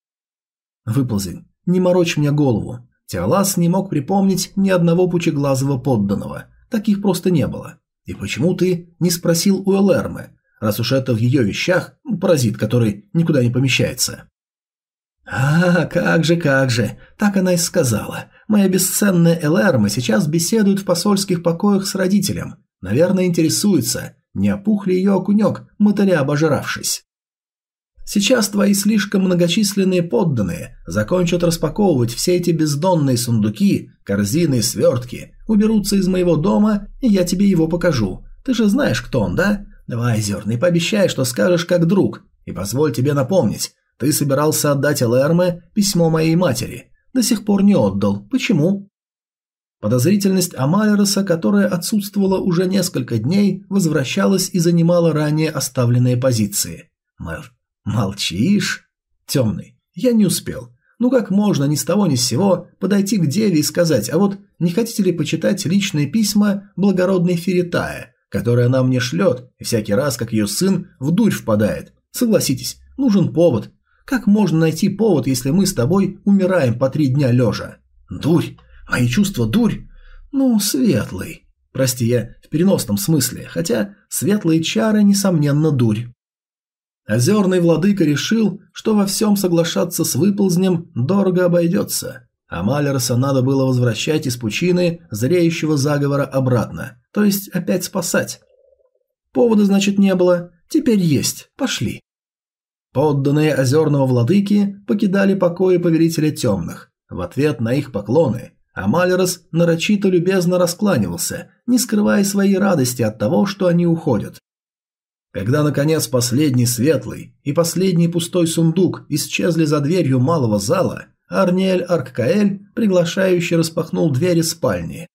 Выползень, не морочь мне голову. Теолас не мог припомнить ни одного пучеглазого подданного. Таких просто не было. И почему ты не спросил у Элэрмы, раз уж это в ее вещах паразит, который никуда не помещается? А, как же, как же, так она и сказала. Моя бесценная Элэрма сейчас беседует в посольских покоях с родителем. Наверное, интересуется, не опух ли ее окунек, мотыля обожравшись. Сейчас твои слишком многочисленные подданные закончат распаковывать все эти бездонные сундуки, корзины свертки, уберутся из моего дома, и я тебе его покажу. Ты же знаешь, кто он, да? Давай, Зерный, пообещай, что скажешь как друг. И позволь тебе напомнить, ты собирался отдать Элэрме письмо моей матери. До сих пор не отдал. Почему? Подозрительность Амалероса, которая отсутствовала уже несколько дней, возвращалась и занимала ранее оставленные позиции. Мэр, «Молчишь?» «Темный. Я не успел. Ну как можно ни с того ни с сего подойти к деве и сказать, а вот не хотите ли почитать личные письма благородной Феритая, которые она мне шлет, всякий раз, как ее сын в дурь впадает? Согласитесь, нужен повод. Как можно найти повод, если мы с тобой умираем по три дня лежа? Дурь? Мои чувства дурь? Ну, светлый. Прости, я в переносном смысле, хотя светлые чары, несомненно, дурь. Озерный владыка решил, что во всем соглашаться с выползнем дорого обойдется, а Малерса надо было возвращать из пучины зреющего заговора обратно, то есть опять спасать. Повода, значит, не было, теперь есть, пошли. Подданные озерного владыки покидали покои повелителя темных. В ответ на их поклоны Амалерос нарочито любезно раскланивался, не скрывая своей радости от того, что они уходят. Когда, наконец, последний светлый и последний пустой сундук исчезли за дверью малого зала, Арниэль Арккаэль приглашающе распахнул двери спальни.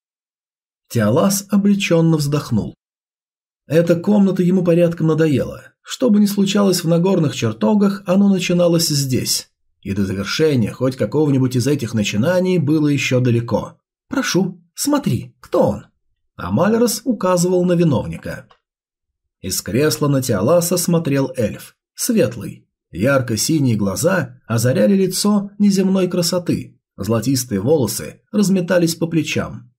Теолас обреченно вздохнул. Эта комната ему порядком надоела. Что бы ни случалось в Нагорных чертогах, оно начиналось здесь. И до завершения хоть какого-нибудь из этих начинаний было еще далеко. «Прошу, смотри, кто он?» Амалерос указывал на виновника. Из кресла на Теоласа смотрел эльф. Светлый. Ярко-синие глаза озаряли лицо неземной красоты. Золотистые волосы разметались по плечам.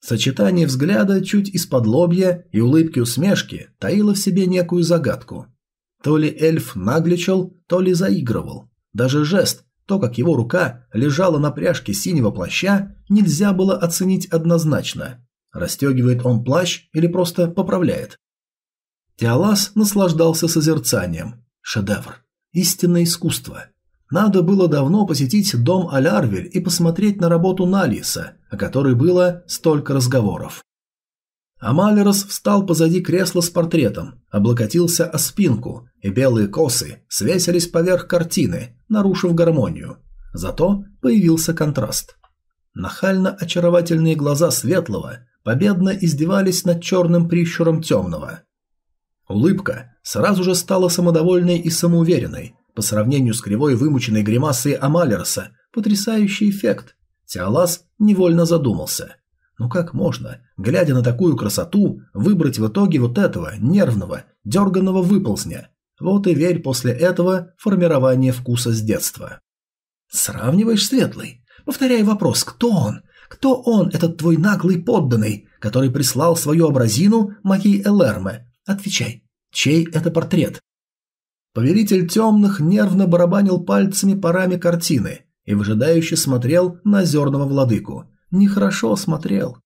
Сочетание взгляда чуть из-под лобья и улыбки усмешки таило в себе некую загадку. То ли эльф нагличал, то ли заигрывал. Даже жест, то, как его рука лежала на пряжке синего плаща, нельзя было оценить однозначно. Растегивает он плащ или просто поправляет. Теолас наслаждался созерцанием. Шедевр. Истинное искусство. Надо было давно посетить дом Алярвель и посмотреть на работу Налиса, о которой было столько разговоров. Амалерос встал позади кресла с портретом, облокотился о спинку, и белые косы свесились поверх картины, нарушив гармонию. Зато появился контраст. Нахально очаровательные глаза Светлого победно издевались над черным прищуром Темного. Улыбка сразу же стала самодовольной и самоуверенной. По сравнению с кривой вымученной гримасой Амалерса, потрясающий эффект. Теолас невольно задумался. Ну как можно, глядя на такую красоту, выбрать в итоге вот этого нервного, дерганного выползня? Вот и верь после этого формирование вкуса с детства. Сравниваешь светлый? Повторяй вопрос, кто он? Кто он, этот твой наглый подданный, который прислал свою образину моей Элэрме? Отвечай, чей это портрет?» Повелитель темных нервно барабанил пальцами по раме картины и выжидающе смотрел на озерного владыку. Нехорошо смотрел.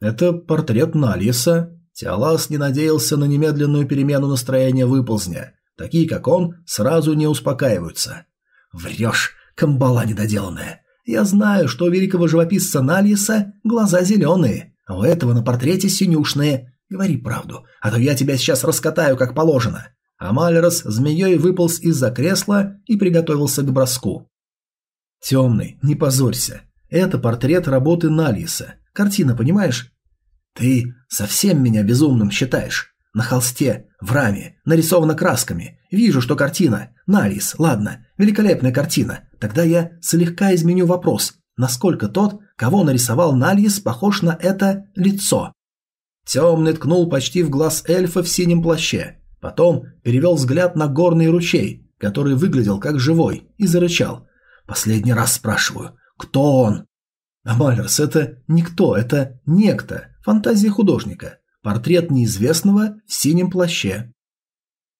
«Это портрет Налиса». Тиалас не надеялся на немедленную перемену настроения выползня. Такие, как он, сразу не успокаиваются. «Врешь, камбала недоделанная. Я знаю, что у великого живописца Нальеса глаза зеленые, а у этого на портрете синюшные. Говори правду, а то я тебя сейчас раскатаю, как положено». А Малерос змеей выполз из-за кресла и приготовился к броску. «Темный, не позорься. Это портрет работы Нальеса. Картина, понимаешь? Ты совсем меня безумным считаешь. На холсте, в раме, нарисована красками. Вижу, что картина. Налис, ладно, великолепная картина. Тогда я слегка изменю вопрос. Насколько тот, кого нарисовал Нальис, похож на это лицо? Темный ткнул почти в глаз эльфа в синем плаще. Потом перевел взгляд на горный ручей, который выглядел как живой, и зарычал. «Последний раз спрашиваю, кто он?» «Амалерс, это никто, это некто, фантазия художника. Портрет неизвестного в синем плаще».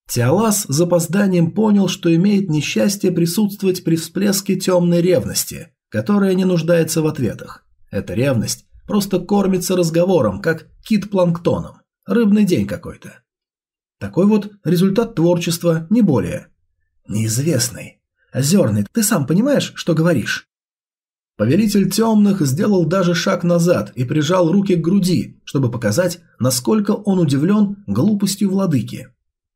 Тиалас с запозданием понял, что имеет несчастье присутствовать при всплеске темной ревности, которая не нуждается в ответах. Эта ревность просто кормится разговором, как кит планктоном. Рыбный день какой-то. Такой вот результат творчества, не более. Неизвестный. Озерный, ты сам понимаешь, что говоришь? Повелитель темных сделал даже шаг назад и прижал руки к груди, чтобы показать, насколько он удивлен глупостью владыки.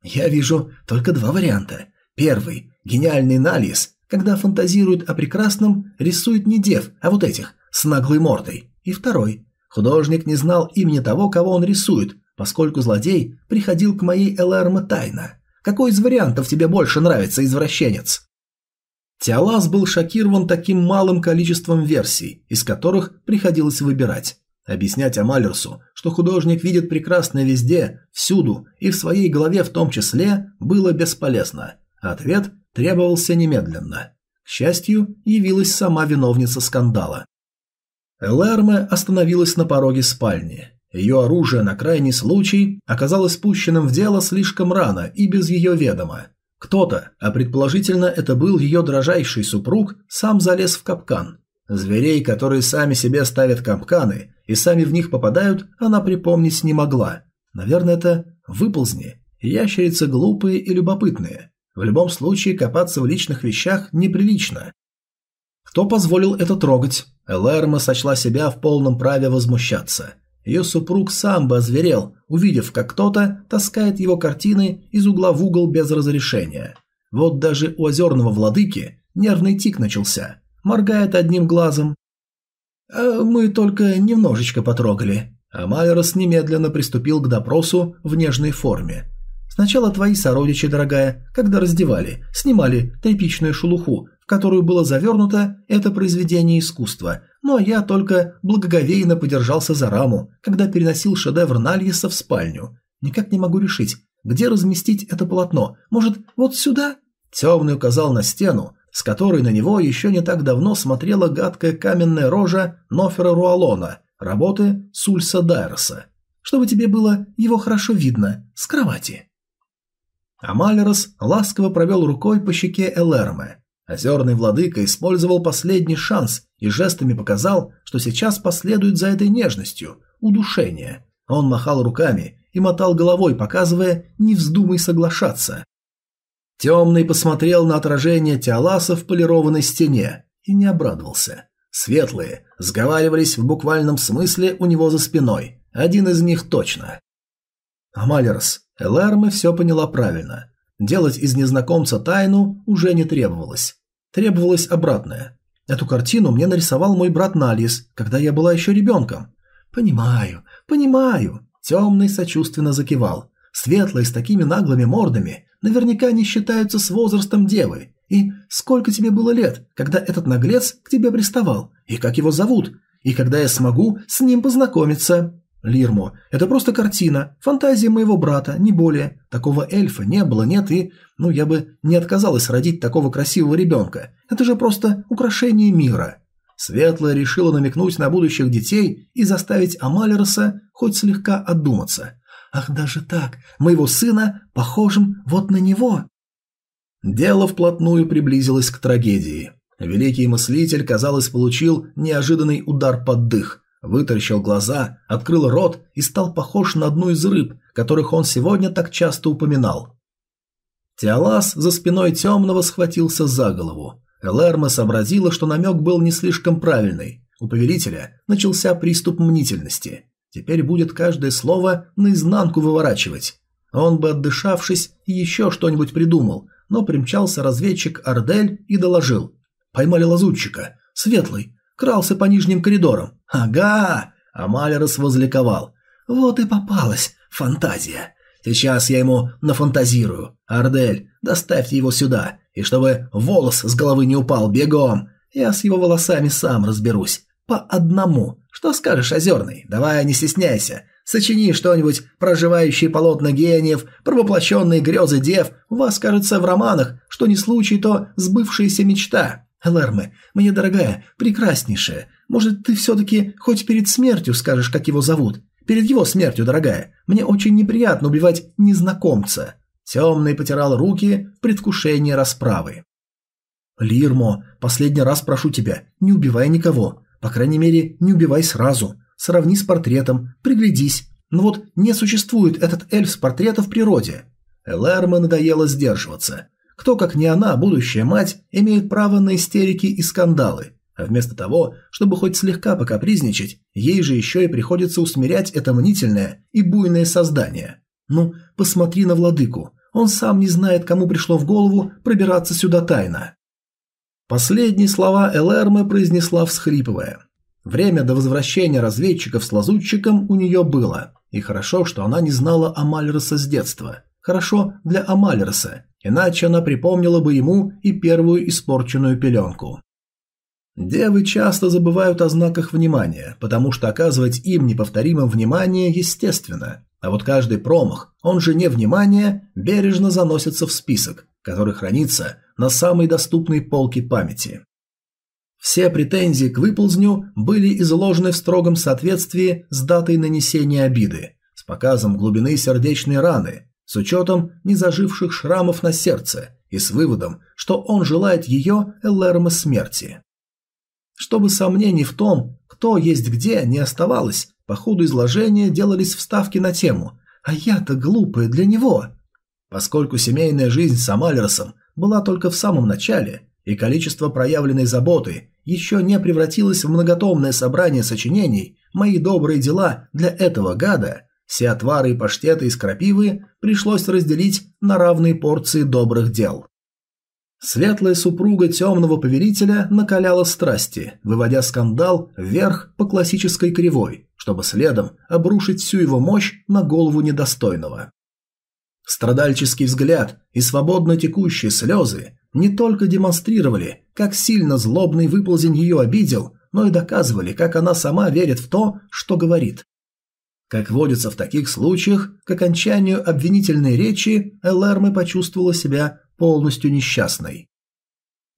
Я вижу только два варианта. Первый – гениальный Налис, когда фантазирует о прекрасном, рисует не дев, а вот этих, с наглой мордой. И второй – художник не знал имени того, кого он рисует, поскольку злодей приходил к моей Элэрме тайно. Какой из вариантов тебе больше нравится, извращенец? Тиалас был шокирован таким малым количеством версий, из которых приходилось выбирать. Объяснять Амалерсу, что художник видит прекрасное везде, всюду и в своей голове в том числе, было бесполезно. Ответ требовался немедленно. К счастью, явилась сама виновница скандала. Элэрме остановилась на пороге спальни. Ее оружие на крайний случай оказалось спущенным в дело слишком рано и без ее ведома. Кто-то, а предположительно это был ее дрожайший супруг, сам залез в капкан. Зверей, которые сами себе ставят капканы и сами в них попадают, она припомнить не могла. Наверное, это выползни. Ящерицы глупые и любопытные. В любом случае копаться в личных вещах неприлично. Кто позволил это трогать? Элэрма сочла себя в полном праве возмущаться. Ее супруг сам бы озверел, увидев, как кто-то таскает его картины из угла в угол без разрешения. Вот даже у озерного владыки нервный тик начался. Моргает одним глазом. А мы только немножечко потрогали. А немедленно приступил к допросу в нежной форме. Сначала твои сородичи, дорогая, когда раздевали, снимали тряпичную шелуху, которую было завернуто это произведение искусства, а я только благоговейно подержался за раму, когда переносил шедевр Нальеса в спальню. Никак не могу решить, где разместить это полотно. Может, вот сюда? Темный указал на стену, с которой на него еще не так давно смотрела гадкая каменная рожа Нофера Руалона, работы Сульса Дайроса. Чтобы тебе было его хорошо видно, с кровати. Амалерос ласково провел рукой по щеке Элэрме. Озерный владыка использовал последний шанс и жестами показал, что сейчас последует за этой нежностью – удушение. Он махал руками и мотал головой, показывая «не вздумай соглашаться». Темный посмотрел на отражение Теоласа в полированной стене и не обрадовался. Светлые сговаривались в буквальном смысле у него за спиной, один из них точно. Амалерс, Элэрме все поняла правильно. Делать из незнакомца тайну уже не требовалось. Требовалось обратное. Эту картину мне нарисовал мой брат Налис, когда я была еще ребенком. Понимаю, понимаю. Темный сочувственно закивал. Светлые с такими наглыми мордами наверняка не считаются с возрастом девы. И сколько тебе было лет, когда этот наглец к тебе приставал? И как его зовут? И когда я смогу с ним познакомиться? Лирмо, это просто картина, фантазия моего брата, не более. Такого эльфа не было, нет, и... Ну, я бы не отказалась родить такого красивого ребенка. Это же просто украшение мира. Светлая решила намекнуть на будущих детей и заставить Амалероса хоть слегка отдуматься. «Ах, даже так, моего сына похожим вот на него!» Дело вплотную приблизилось к трагедии. Великий мыслитель, казалось, получил неожиданный удар под дых, вытаращил глаза, открыл рот и стал похож на одну из рыб, которых он сегодня так часто упоминал. Теолас за спиной темного схватился за голову. Элэрма сообразила, что намек был не слишком правильный. У повелителя начался приступ мнительности. Теперь будет каждое слово наизнанку выворачивать. Он бы, отдышавшись, еще что-нибудь придумал, но примчался разведчик Ардель и доложил. Поймали лазутчика. Светлый. Крался по нижним коридорам. Ага! Амалерос возликовал. Вот и попалась фантазия. Сейчас я ему нафантазирую. Ардель, доставьте его сюда. И чтобы волос с головы не упал, бегом. Я с его волосами сам разберусь. По одному. Что скажешь, Озерный? Давай, не стесняйся. Сочини что-нибудь проживающие полотна гениев, про воплощенные грезы дев. У вас, кажется, в романах, что не случай, то сбывшаяся мечта. Элэрме, мне дорогая, прекраснейшая, может, ты все-таки хоть перед смертью скажешь, как его зовут? Перед его смертью, дорогая. Мне очень неприятно убивать незнакомца. Темный потирал руки в предвкушении расправы. Лирмо, последний раз прошу тебя, не убивай никого. По крайней мере, не убивай сразу. Сравни с портретом, приглядись. Ну вот не существует этот эльф с портрета в природе. Элэрме надоело сдерживаться. Кто, как не она, будущая мать, имеет право на истерики и скандалы. А вместо того, чтобы хоть слегка покапризничать, ей же еще и приходится усмирять это мнительное и буйное создание. Ну, посмотри на владыку. Он сам не знает, кому пришло в голову пробираться сюда тайно. Последние слова Элэрме произнесла всхрипывая. Время до возвращения разведчиков с лазутчиком у нее было, и хорошо, что она не знала Амальроса с детства. Хорошо для Амальроса, иначе она припомнила бы ему и первую испорченную пеленку. Девы часто забывают о знаках внимания, потому что оказывать им неповторимое внимание естественно, а вот каждый промах, он же невнимание, бережно заносится в список, который хранится на самой доступной полке памяти. Все претензии к выползню были изложены в строгом соответствии с датой нанесения обиды, с показом глубины сердечной раны, с учетом незаживших шрамов на сердце и с выводом, что он желает ее Элэрма смерти. Чтобы сомнений в том, кто есть где, не оставалось, по ходу изложения делались вставки на тему «А я-то глупая для него». Поскольку семейная жизнь с Амалерсом была только в самом начале, и количество проявленной заботы еще не превратилось в многотомное собрание сочинений «Мои добрые дела для этого гада», все отвары и паштеты из крапивы пришлось разделить на равные порции добрых дел. Светлая супруга темного повелителя накаляла страсти, выводя скандал вверх по классической кривой, чтобы следом обрушить всю его мощь на голову недостойного. Страдальческий взгляд и свободно текущие слезы не только демонстрировали, как сильно злобный выползень ее обидел, но и доказывали, как она сама верит в то, что говорит. Как водится в таких случаях, к окончанию обвинительной речи Элэрме почувствовала себя полностью несчастной.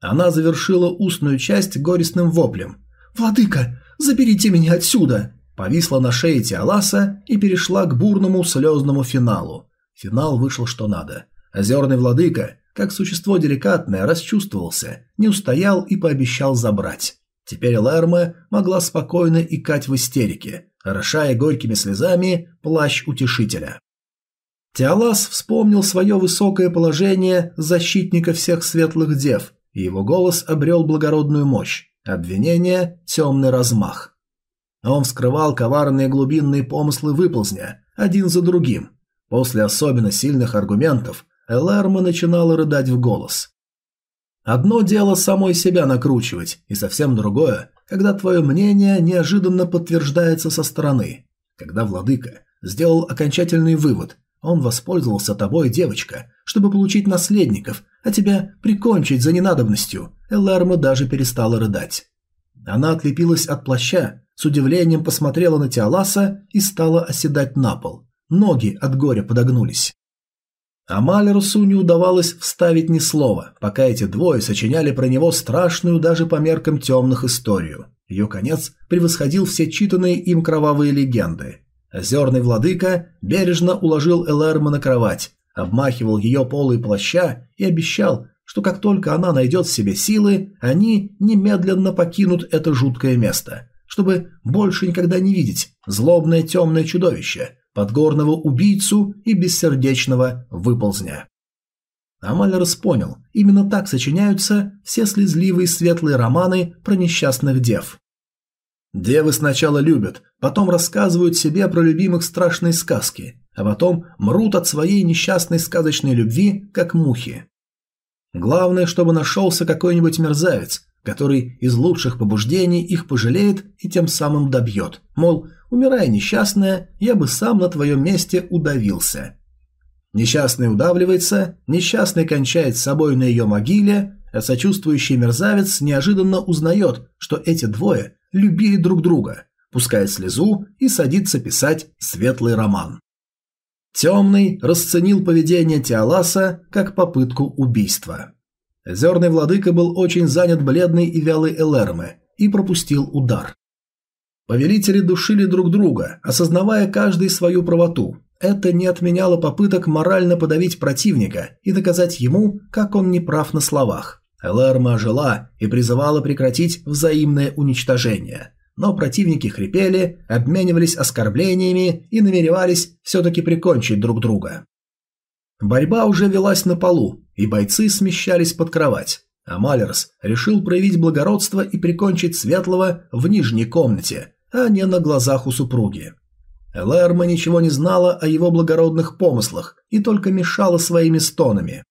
Она завершила устную часть горестным воплем. «Владыка, заберите меня отсюда!» Повисла на шее Тиаласа и перешла к бурному слезному финалу. Финал вышел что надо. Озерный владыка, как существо деликатное, расчувствовался, не устоял и пообещал забрать. Теперь Лерма могла спокойно икать в истерике, орошая горькими слезами плащ утешителя. Теолас вспомнил свое высокое положение защитника всех светлых дев, и его голос обрел благородную мощь, обвинение – темный размах. Он вскрывал коварные глубинные помыслы выползня, один за другим. После особенно сильных аргументов Элэрма начинала рыдать в голос. Одно дело самой себя накручивать, и совсем другое, когда твое мнение неожиданно подтверждается со стороны. Когда владыка сделал окончательный вывод, он воспользовался тобой, девочка, чтобы получить наследников, а тебя прикончить за ненадобностью. Элэрма даже перестала рыдать. Она отлепилась от плаща, с удивлением посмотрела на Теоласа и стала оседать на пол. Ноги от горя подогнулись. А Малерусу не удавалось вставить ни слова, пока эти двое сочиняли про него страшную даже по меркам темных историю. Ее конец превосходил все читанные им кровавые легенды. Озерный владыка бережно уложил Элэрма на кровать, обмахивал ее полой плаща и обещал, что как только она найдет в себе силы, они немедленно покинут это жуткое место, чтобы больше никогда не видеть злобное темное чудовище, подгорного убийцу и бессердечного выползня. Амалерс понял, именно так сочиняются все слезливые светлые романы про несчастных дев. Девы сначала любят, потом рассказывают себе про любимых страшные сказки, а потом мрут от своей несчастной сказочной любви, как мухи. Главное, чтобы нашелся какой-нибудь мерзавец, который из лучших побуждений их пожалеет и тем самым добьет. Мол, умирая несчастная, я бы сам на твоем месте удавился. Несчастный удавливается, несчастный кончает с собой на ее могиле, а сочувствующий мерзавец неожиданно узнает, что эти двое любили друг друга, пускает слезу и садится писать светлый роман. Темный расценил поведение Теоласа как попытку убийства. Зерный владыка был очень занят бледной и вялой Элэрме и пропустил удар. Повелители душили друг друга, осознавая каждый свою правоту. Это не отменяло попыток морально подавить противника и доказать ему, как он не прав на словах. Элэрма ожила и призывала прекратить взаимное уничтожение. Но противники хрипели, обменивались оскорблениями и намеревались все-таки прикончить друг друга. Борьба уже велась на полу, и бойцы смещались под кровать. А Малерс решил проявить благородство и прикончить Светлого в нижней комнате, а не на глазах у супруги. Элэрма ничего не знала о его благородных помыслах и только мешала своими стонами.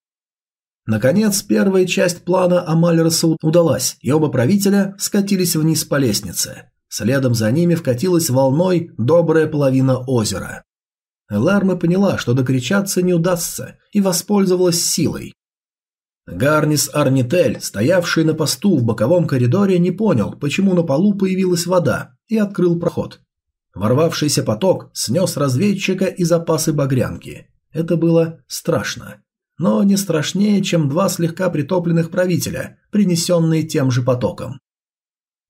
Наконец, первая часть плана Амалерса удалась, и оба правителя скатились вниз по лестнице. Следом за ними вкатилась волной добрая половина озера. Ларма поняла, что докричаться не удастся, и воспользовалась силой. Гарнис Арнитель, стоявший на посту в боковом коридоре, не понял, почему на полу появилась вода, и открыл проход. Ворвавшийся поток снес разведчика и запасы багрянки. Это было страшно но не страшнее, чем два слегка притопленных правителя, принесенные тем же потоком.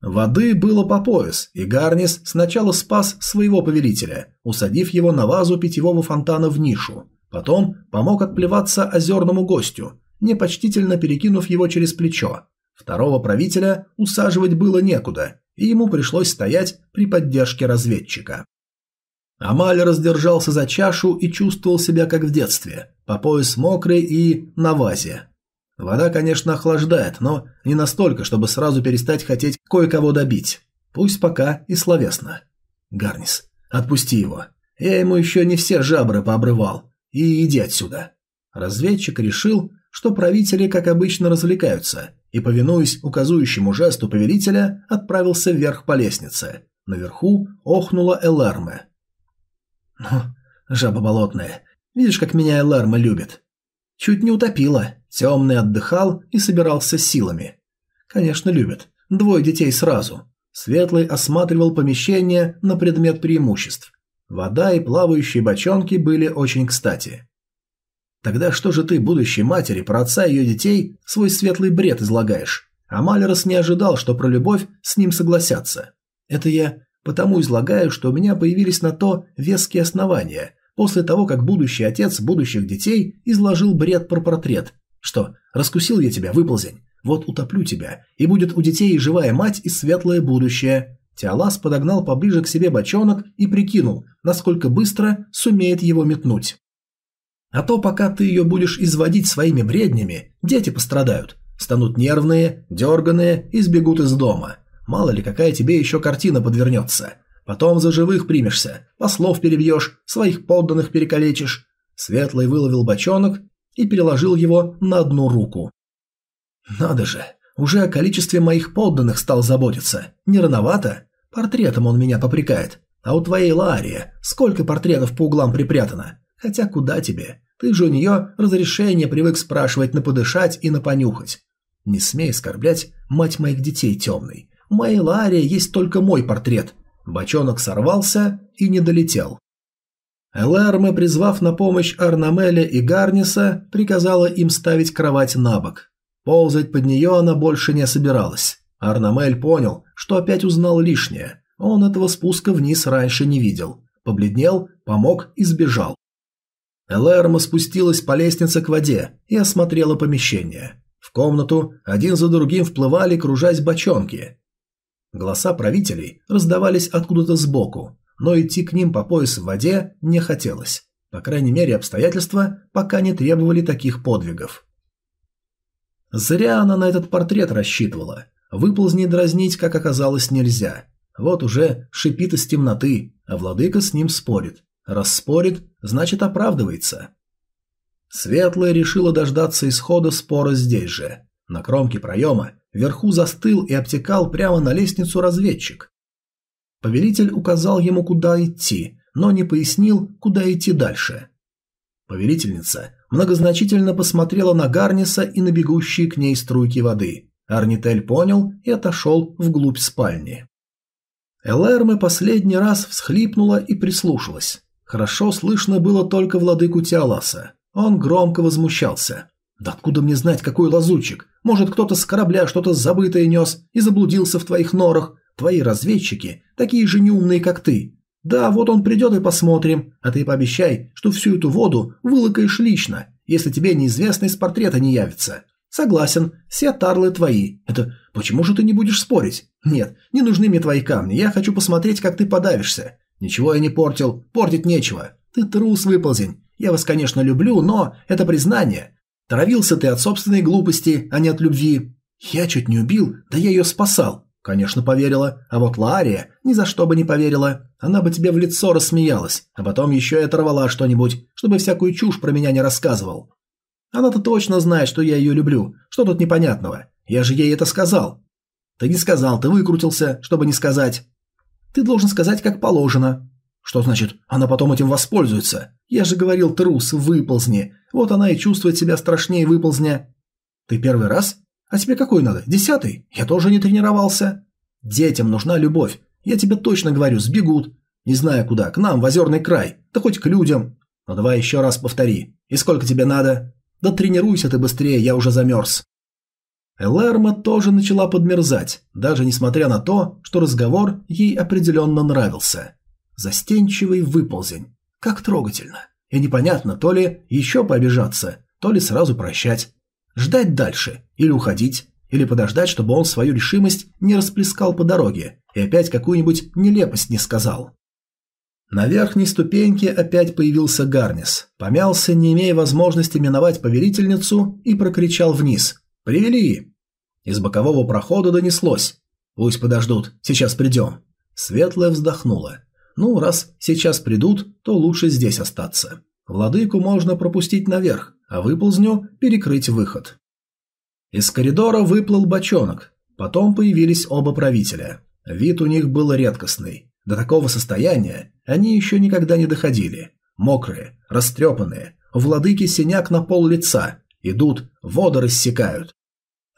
Воды было по пояс, и Гарнис сначала спас своего повелителя, усадив его на вазу питьевого фонтана в нишу. Потом помог отплеваться озерному гостю, непочтительно перекинув его через плечо. Второго правителя усаживать было некуда, и ему пришлось стоять при поддержке разведчика. Амаль раздержался за чашу и чувствовал себя как в детстве, по пояс мокрый и на вазе. Вода, конечно, охлаждает, но не настолько, чтобы сразу перестать хотеть кое-кого добить. Пусть пока и словесно. Гарнис, отпусти его. Я ему еще не все жабры пообрывал. И иди отсюда. Разведчик решил, что правители, как обычно, развлекаются, и, повинуясь указующему жесту повелителя, отправился вверх по лестнице. Наверху охнула Эларме. Ну, жаба болотная. Видишь, как меня Эларма любит. Чуть не утопила. Темный отдыхал и собирался силами. Конечно, любит. Двое детей сразу. Светлый осматривал помещение на предмет преимуществ. Вода и плавающие бочонки были очень кстати. Тогда что же ты, будущей матери, про отца и ее детей, свой светлый бред излагаешь? А Малерос не ожидал, что про любовь с ним согласятся. Это я Потому излагаю, что у меня появились на то веские основания, после того, как будущий отец будущих детей изложил бред про портрет. Что, раскусил я тебя, выползень? Вот утоплю тебя, и будет у детей живая мать и светлое будущее. Теолас подогнал поближе к себе бочонок и прикинул, насколько быстро сумеет его метнуть. А то, пока ты ее будешь изводить своими бреднями, дети пострадают. Станут нервные, дерганые и сбегут из дома. Мало ли, какая тебе еще картина подвернется. Потом за живых примешься, послов перебьешь, своих подданных перекалечишь. Светлый выловил бочонок и переложил его на одну руку. Надо же, уже о количестве моих подданных стал заботиться. Не рановато? Портретом он меня попрекает. А у твоей Ларии сколько портретов по углам припрятано? Хотя куда тебе? Ты же у нее разрешение привык спрашивать на подышать и на понюхать. Не смей оскорблять мать моих детей темной. У моей Ларии есть только мой портрет. Бочонок сорвался и не долетел. Элэрме, призвав на помощь Арнамеля и Гарниса, приказала им ставить кровать на бок. Ползать под нее она больше не собиралась. Арнамель понял, что опять узнал лишнее. Он этого спуска вниз раньше не видел. Побледнел, помог и сбежал. Элэрма спустилась по лестнице к воде и осмотрела помещение. В комнату один за другим вплывали, кружась бочонки. Голоса правителей раздавались откуда-то сбоку, но идти к ним по пояс в воде не хотелось. По крайней мере, обстоятельства пока не требовали таких подвигов. Зря она на этот портрет рассчитывала. Выползни дразнить, как оказалось, нельзя. Вот уже шипит из темноты, а владыка с ним спорит. Раз спорит, значит оправдывается. Светлая решила дождаться исхода спора здесь же. На кромке проема вверху застыл и обтекал прямо на лестницу разведчик. Повелитель указал ему, куда идти, но не пояснил, куда идти дальше. Повелительница многозначительно посмотрела на Гарниса и на бегущие к ней струйки воды. Арнитель понял и отошел вглубь спальни. Элэрме последний раз всхлипнула и прислушалась. Хорошо слышно было только владыку Тиаласа. Он громко возмущался. «Да откуда мне знать, какой лазутчик? Может, кто-то с корабля что-то забытое нес и заблудился в твоих норах? Твои разведчики такие же неумные, как ты. Да, вот он придет и посмотрим, а ты пообещай, что всю эту воду вылакаешь лично, если тебе неизвестный с портрета не явится. Согласен, все тарлы твои. Это почему же ты не будешь спорить? Нет, не нужны мне твои камни, я хочу посмотреть, как ты подавишься. Ничего я не портил, портить нечего. Ты трус выползень. Я вас, конечно, люблю, но это признание. Травился ты от собственной глупости, а не от любви. Я чуть не убил, да я ее спасал. Конечно, поверила. А вот Лария ни за что бы не поверила. Она бы тебе в лицо рассмеялась, а потом еще и оторвала что-нибудь, чтобы всякую чушь про меня не рассказывал. Она-то точно знает, что я ее люблю. Что тут непонятного? Я же ей это сказал. Ты не сказал, ты выкрутился, чтобы не сказать. Ты должен сказать, как положено. Что значит, она потом этим воспользуется? Я же говорил, трус, выползни. Вот она и чувствует себя страшнее выползня. Ты первый раз? А тебе какой надо? Десятый? Я тоже не тренировался. Детям нужна любовь. Я тебе точно говорю, сбегут. Не знаю куда, к нам, в озерный край. Да хоть к людям. Ну давай еще раз повтори. И сколько тебе надо? Да тренируйся ты быстрее, я уже замерз. Элэрма тоже начала подмерзать, даже несмотря на то, что разговор ей определенно нравился. Застенчивый выползень. Как трогательно. И непонятно, то ли еще пообижаться, то ли сразу прощать. Ждать дальше, или уходить, или подождать, чтобы он свою решимость не расплескал по дороге и опять какую-нибудь нелепость не сказал. На верхней ступеньке опять появился Гарнис, помялся, не имея возможности миновать повелительницу, и прокричал вниз. «Привели!» Из бокового прохода донеслось. «Пусть подождут, сейчас придем». Светлая вздохнула. «Ну, раз сейчас придут, то лучше здесь остаться. Владыку можно пропустить наверх, а выползню перекрыть выход». Из коридора выплыл бочонок. Потом появились оба правителя. Вид у них был редкостный. До такого состояния они еще никогда не доходили. Мокрые, растрепанные, у владыки синяк на пол лица. Идут, воды рассекают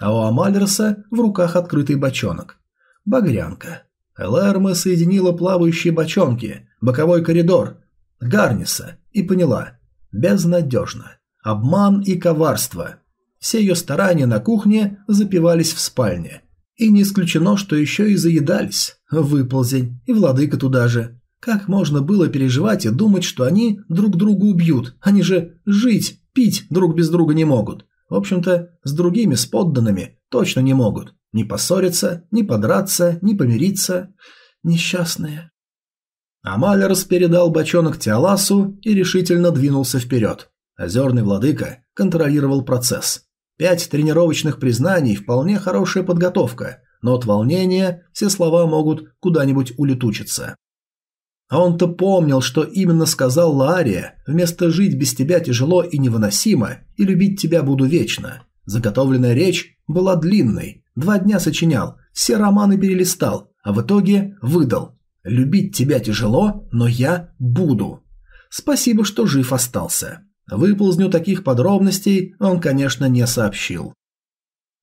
а у Амальроса в руках открытый бочонок. Багрянка. Элэрма соединила плавающие бочонки, боковой коридор, Гарниса и поняла. Безнадежно. Обман и коварство. Все ее старания на кухне запивались в спальне. И не исключено, что еще и заедались. Выползень. И владыка туда же. Как можно было переживать и думать, что они друг друга убьют? Они же жить, пить друг без друга не могут. В общем-то, с другими с подданными точно не могут. Ни поссориться, ни подраться, ни помириться. Несчастные. Амалерс передал бочонок Тиаласу и решительно двинулся вперед. Озерный владыка контролировал процесс. Пять тренировочных признаний – вполне хорошая подготовка, но от волнения все слова могут куда-нибудь улетучиться. А он-то помнил, что именно сказал Лария, вместо «жить без тебя тяжело и невыносимо» и «любить тебя буду вечно». Заготовленная речь была длинной, два дня сочинял, все романы перелистал, а в итоге выдал «любить тебя тяжело, но я буду». Спасибо, что жив остался. Выползню таких подробностей он, конечно, не сообщил.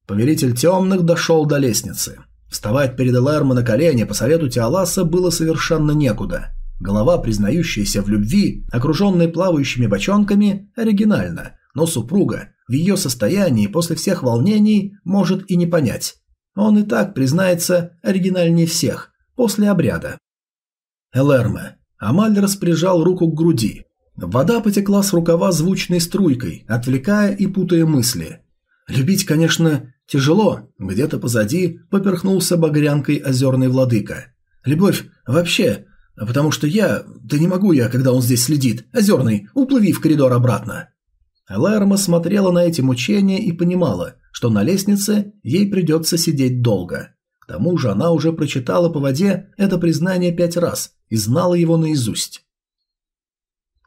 Повелитель темных дошел до лестницы. Вставать перед Элэрмо на колени по совету Тиаласа было совершенно некуда. Голова, признающаяся в любви, окруженная плавающими бочонками, оригинальна, но супруга в ее состоянии после всех волнений может и не понять. Он и так признается оригинальнее всех, после обряда. Элэрме. Амальрос прижал руку к груди. Вода потекла с рукава звучной струйкой, отвлекая и путая мысли. Любить, конечно, тяжело. Где-то позади поперхнулся багрянкой озерный владыка. Любовь вообще, потому что я... Да не могу я, когда он здесь следит. Озерный, уплыви в коридор обратно. Лерма смотрела на эти мучения и понимала, что на лестнице ей придется сидеть долго. К тому же она уже прочитала по воде это признание пять раз и знала его наизусть.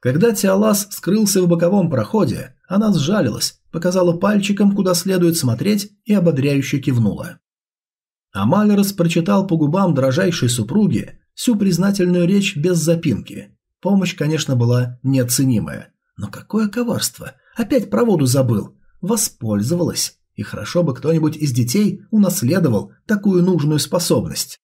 Когда Тиалас скрылся в боковом проходе, она сжалилась, показала пальчиком, куда следует смотреть, и ободряюще кивнула. Амалерос прочитал по губам дрожайшей супруги всю признательную речь без запинки. Помощь, конечно, была неоценимая. Но какое коварство! Опять про воду забыл. Воспользовалась. И хорошо бы кто-нибудь из детей унаследовал такую нужную способность.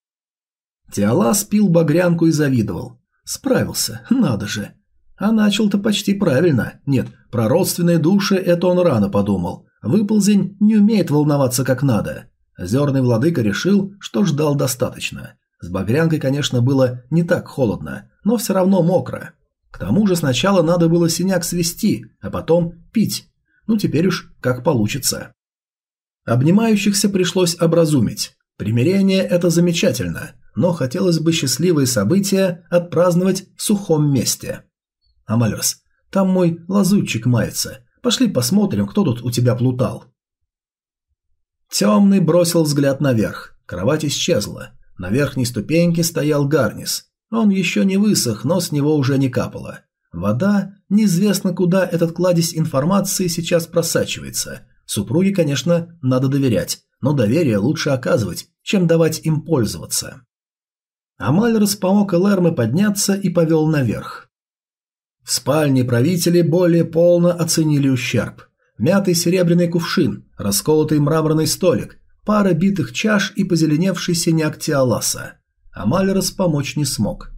Тиалас пил багрянку и завидовал. Справился, надо же. А начал-то почти правильно. Нет, про родственные души это он рано подумал. Выползень не умеет волноваться как надо. Зерный владыка решил, что ждал достаточно. С багрянкой, конечно, было не так холодно, но все равно мокро. К тому же сначала надо было синяк свести, а потом пить. Ну теперь уж как получится. Обнимающихся пришлось образумить. Примирение – это замечательно, но хотелось бы счастливые события отпраздновать в сухом месте. Амалерс, там мой лазутчик мается. Пошли посмотрим, кто тут у тебя плутал. Темный бросил взгляд наверх. Кровать исчезла. На верхней ступеньке стоял Гарнис. Он еще не высох, но с него уже не капало. Вода, неизвестно куда этот кладезь информации сейчас просачивается. Супруге, конечно, надо доверять, но доверие лучше оказывать, чем давать им пользоваться. Амаль помог Элэрме подняться и повел наверх. В спальне правители более полно оценили ущерб. Мятый серебряный кувшин, расколотый мраморный столик, пара битых чаш и позеленевший синяк Тиаласа – а Малерос помочь не смог.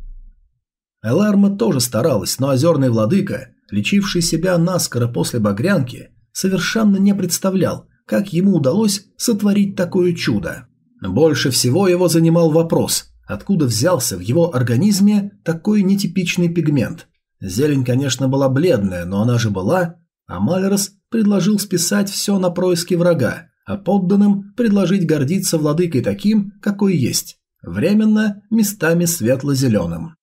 Эларма тоже старалась, но озерный владыка, лечивший себя наскоро после багрянки, совершенно не представлял, как ему удалось сотворить такое чудо. Больше всего его занимал вопрос, откуда взялся в его организме такой нетипичный пигмент. Зелень, конечно, была бледная, но она же была, а Малерос предложил списать все на происки врага, а подданным предложить гордиться владыкой таким, какой есть временно местами светло-зеленым.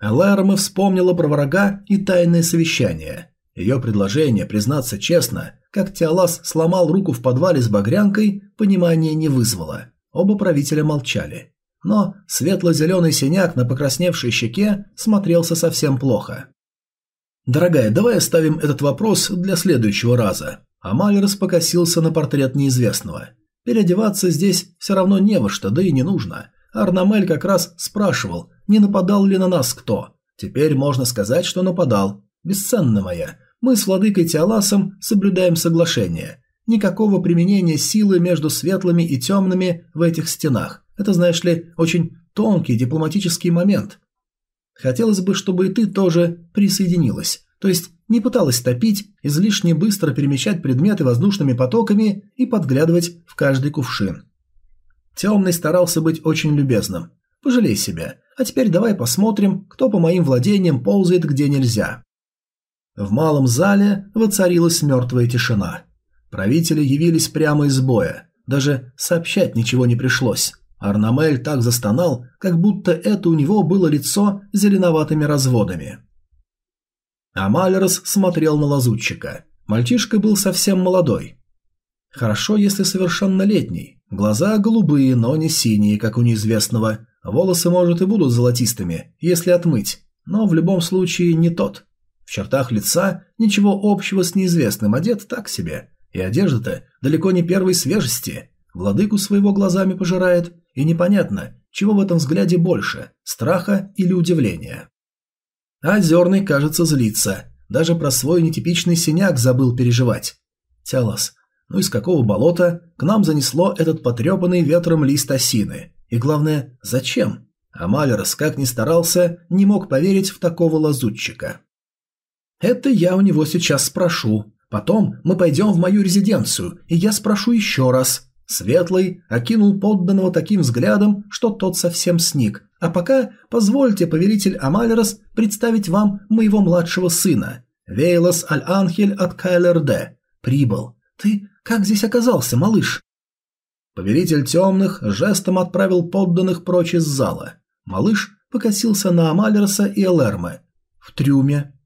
Элэрма вспомнила про врага и тайное совещание. Ее предложение, признаться честно, как Теолас сломал руку в подвале с багрянкой, понимания не вызвало. Оба правителя молчали. Но светло-зеленый синяк на покрасневшей щеке смотрелся совсем плохо. «Дорогая, давай оставим этот вопрос для следующего раза». Амалерс покосился на портрет неизвестного – Переодеваться здесь все равно не во что, да и не нужно. Арнамель как раз спрашивал, не нападал ли на нас кто. Теперь можно сказать, что нападал. Бесценно моя. Мы с владыкой Тиаласом соблюдаем соглашение. Никакого применения силы между светлыми и темными в этих стенах. Это, знаешь ли, очень тонкий дипломатический момент. Хотелось бы, чтобы и ты тоже присоединилась. То есть не пыталась топить, излишне быстро перемещать предметы воздушными потоками и подглядывать в каждый кувшин. Темный старался быть очень любезным. Пожалей себя. А теперь давай посмотрим, кто по моим владениям ползает где нельзя. В малом зале воцарилась мертвая тишина. Правители явились прямо из боя. Даже сообщать ничего не пришлось. Арнамель так застонал, как будто это у него было лицо зеленоватыми разводами. А Малерос смотрел на лазутчика. Мальчишка был совсем молодой. Хорошо, если совершеннолетний. Глаза голубые, но не синие, как у неизвестного. Волосы, может, и будут золотистыми, если отмыть. Но в любом случае не тот. В чертах лица ничего общего с неизвестным, одет так себе. И одежда-то далеко не первой свежести. Владыку своего глазами пожирает, и непонятно, чего в этом взгляде больше – страха или удивления. А Озерный, кажется, злится. Даже про свой нетипичный синяк забыл переживать. Тялос, ну из какого болота к нам занесло этот потрепанный ветром лист осины? И главное, зачем? А Малерос, как ни старался, не мог поверить в такого лазутчика. Это я у него сейчас спрошу. Потом мы пойдем в мою резиденцию, и я спрошу еще раз. Светлый окинул подданного таким взглядом, что тот совсем сник. А пока позвольте, повелитель Амалерос, представить вам моего младшего сына. Вейлос Аль-Анхель от КЛРД. Прибыл. Ты как здесь оказался, малыш? Повелитель темных жестом отправил подданных прочь из зала. Малыш покосился на Амалерса и Элэрме. В трюме.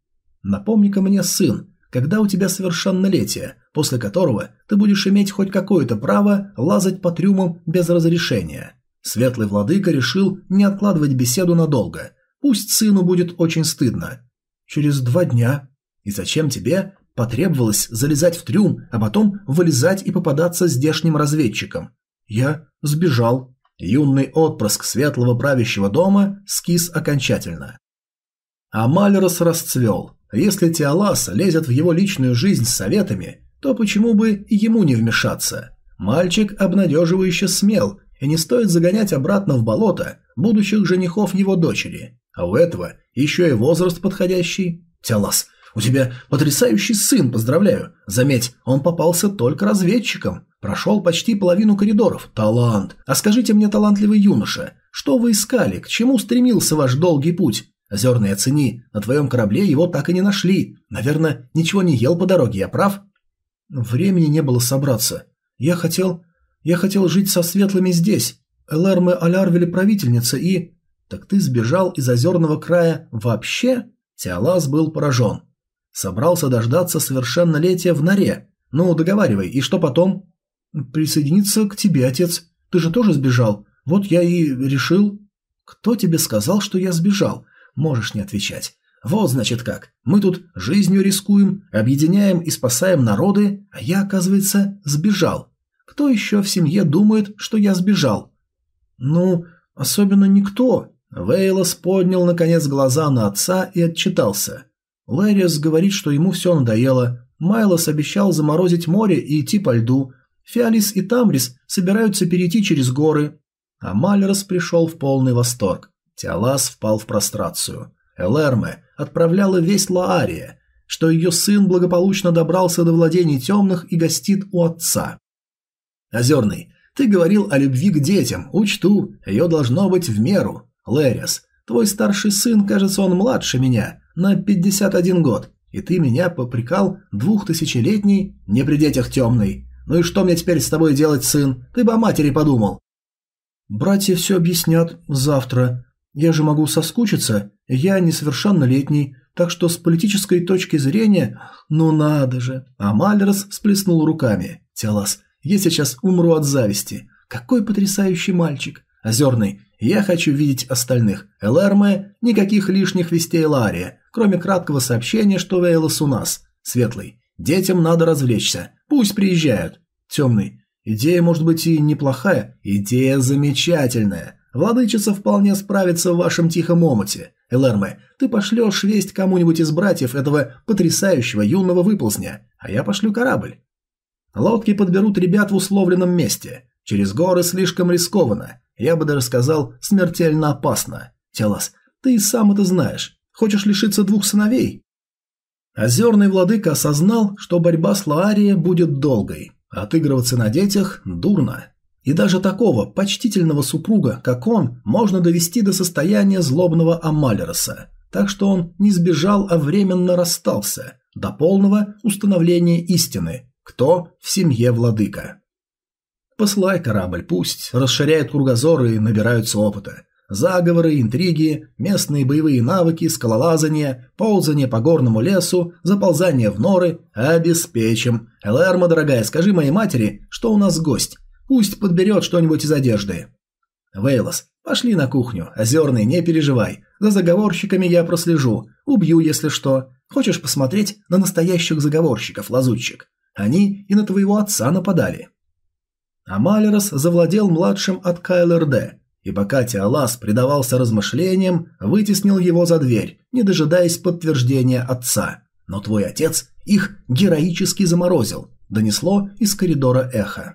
Напомни-ка мне, сын, когда у тебя совершеннолетие, после которого ты будешь иметь хоть какое-то право лазать по трюмам без разрешения. Светлый владыка решил не откладывать беседу надолго. Пусть сыну будет очень стыдно. Через два дня. И зачем тебе потребовалось залезать в трюм, а потом вылезать и попадаться здешним разведчикам? Я сбежал. Юный отпрыск светлого правящего дома скис окончательно. Амалерос расцвел. Если Теолас лезет в его личную жизнь с советами, то почему бы ему не вмешаться? Мальчик обнадеживающе смел, и не стоит загонять обратно в болото будущих женихов его дочери. А у этого еще и возраст подходящий. Теолас, у тебя потрясающий сын, поздравляю. Заметь, он попался только разведчиком. Прошел почти половину коридоров. Талант. А скажите мне, талантливый юноша, что вы искали, к чему стремился ваш долгий путь? Озерный, оцени, на твоем корабле его так и не нашли. Наверное, ничего не ел по дороге, я прав? Времени не было собраться. Я хотел... Я хотел жить со светлыми здесь. Элэрме Алярвели правительница и... Так ты сбежал из озерного края вообще? Теолас был поражен. Собрался дождаться совершеннолетия в норе. Ну, договаривай, и что потом? Присоединиться к тебе, отец. Ты же тоже сбежал. Вот я и решил... Кто тебе сказал, что я сбежал? Можешь не отвечать. Вот значит как. Мы тут жизнью рискуем, объединяем и спасаем народы, а я, оказывается, сбежал. Кто еще в семье думает, что я сбежал? Ну, особенно никто. Вейлос поднял, наконец, глаза на отца и отчитался. Лэриас говорит, что ему все надоело. Майлос обещал заморозить море и идти по льду. Фиалис и Тамрис собираются перейти через горы. А Мальрос пришел в полный восторг. Теолас впал в прострацию. Элэрме отправляла весть Лаария, что ее сын благополучно добрался до владений темных и гостит у отца. «Озерный, ты говорил о любви к детям, учту, ее должно быть в меру. Лэриас, твой старший сын, кажется, он младше меня, на 51 год, и ты меня попрекал двухтысячелетний, не при детях темный. Ну и что мне теперь с тобой делать, сын? Ты бы о матери подумал». «Братья все объяснят завтра. Я же могу соскучиться, я несовершеннолетний, так что с политической точки зрения... Ну надо же!» А Мальрос всплеснул руками. «Телас, я сейчас умру от зависти. Какой потрясающий мальчик! Озерный, я хочу видеть остальных. Элэрме, никаких лишних вестей Лария, кроме краткого сообщения, что Вейлос у нас. Светлый, детям надо развлечься, пусть приезжают. Темный, идея может быть и неплохая, идея замечательная. Владычица вполне справится в вашем тихом омуте. Элэрме, ты пошлешь весть кому-нибудь из братьев этого потрясающего юного выползня, а я пошлю корабль. Лодки подберут ребят в условленном месте. Через горы слишком рискованно. Я бы даже сказал, смертельно опасно. Телас, ты и сам это знаешь. Хочешь лишиться двух сыновей? Озерный владыка осознал, что борьба с Лаария будет долгой. Отыгрываться на детях дурно. И даже такого почтительного супруга, как он, можно довести до состояния злобного Амалероса. Так что он не сбежал, а временно расстался, до полного установления истины, кто в семье владыка. Посылай корабль, пусть расширяет кругозор и набираются опыта. Заговоры, интриги, местные боевые навыки, скалолазание, ползание по горному лесу, заползание в норы – обеспечим. Элэрма, дорогая, скажи моей матери, что у нас гость. Пусть подберет что-нибудь из одежды. Вейлос, пошли на кухню. Озерный, не переживай. За заговорщиками я прослежу. Убью, если что. Хочешь посмотреть на настоящих заговорщиков, лазутчик? Они и на твоего отца нападали. Амалерос завладел младшим от КЛРД, и пока Теолас предавался размышлениям, вытеснил его за дверь, не дожидаясь подтверждения отца. Но твой отец их героически заморозил, донесло из коридора эхо.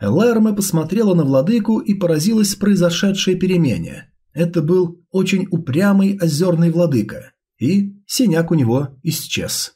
Элэрме посмотрела на владыку и поразилась произошедшей перемене. Это был очень упрямый озерный владыка, и синяк у него исчез.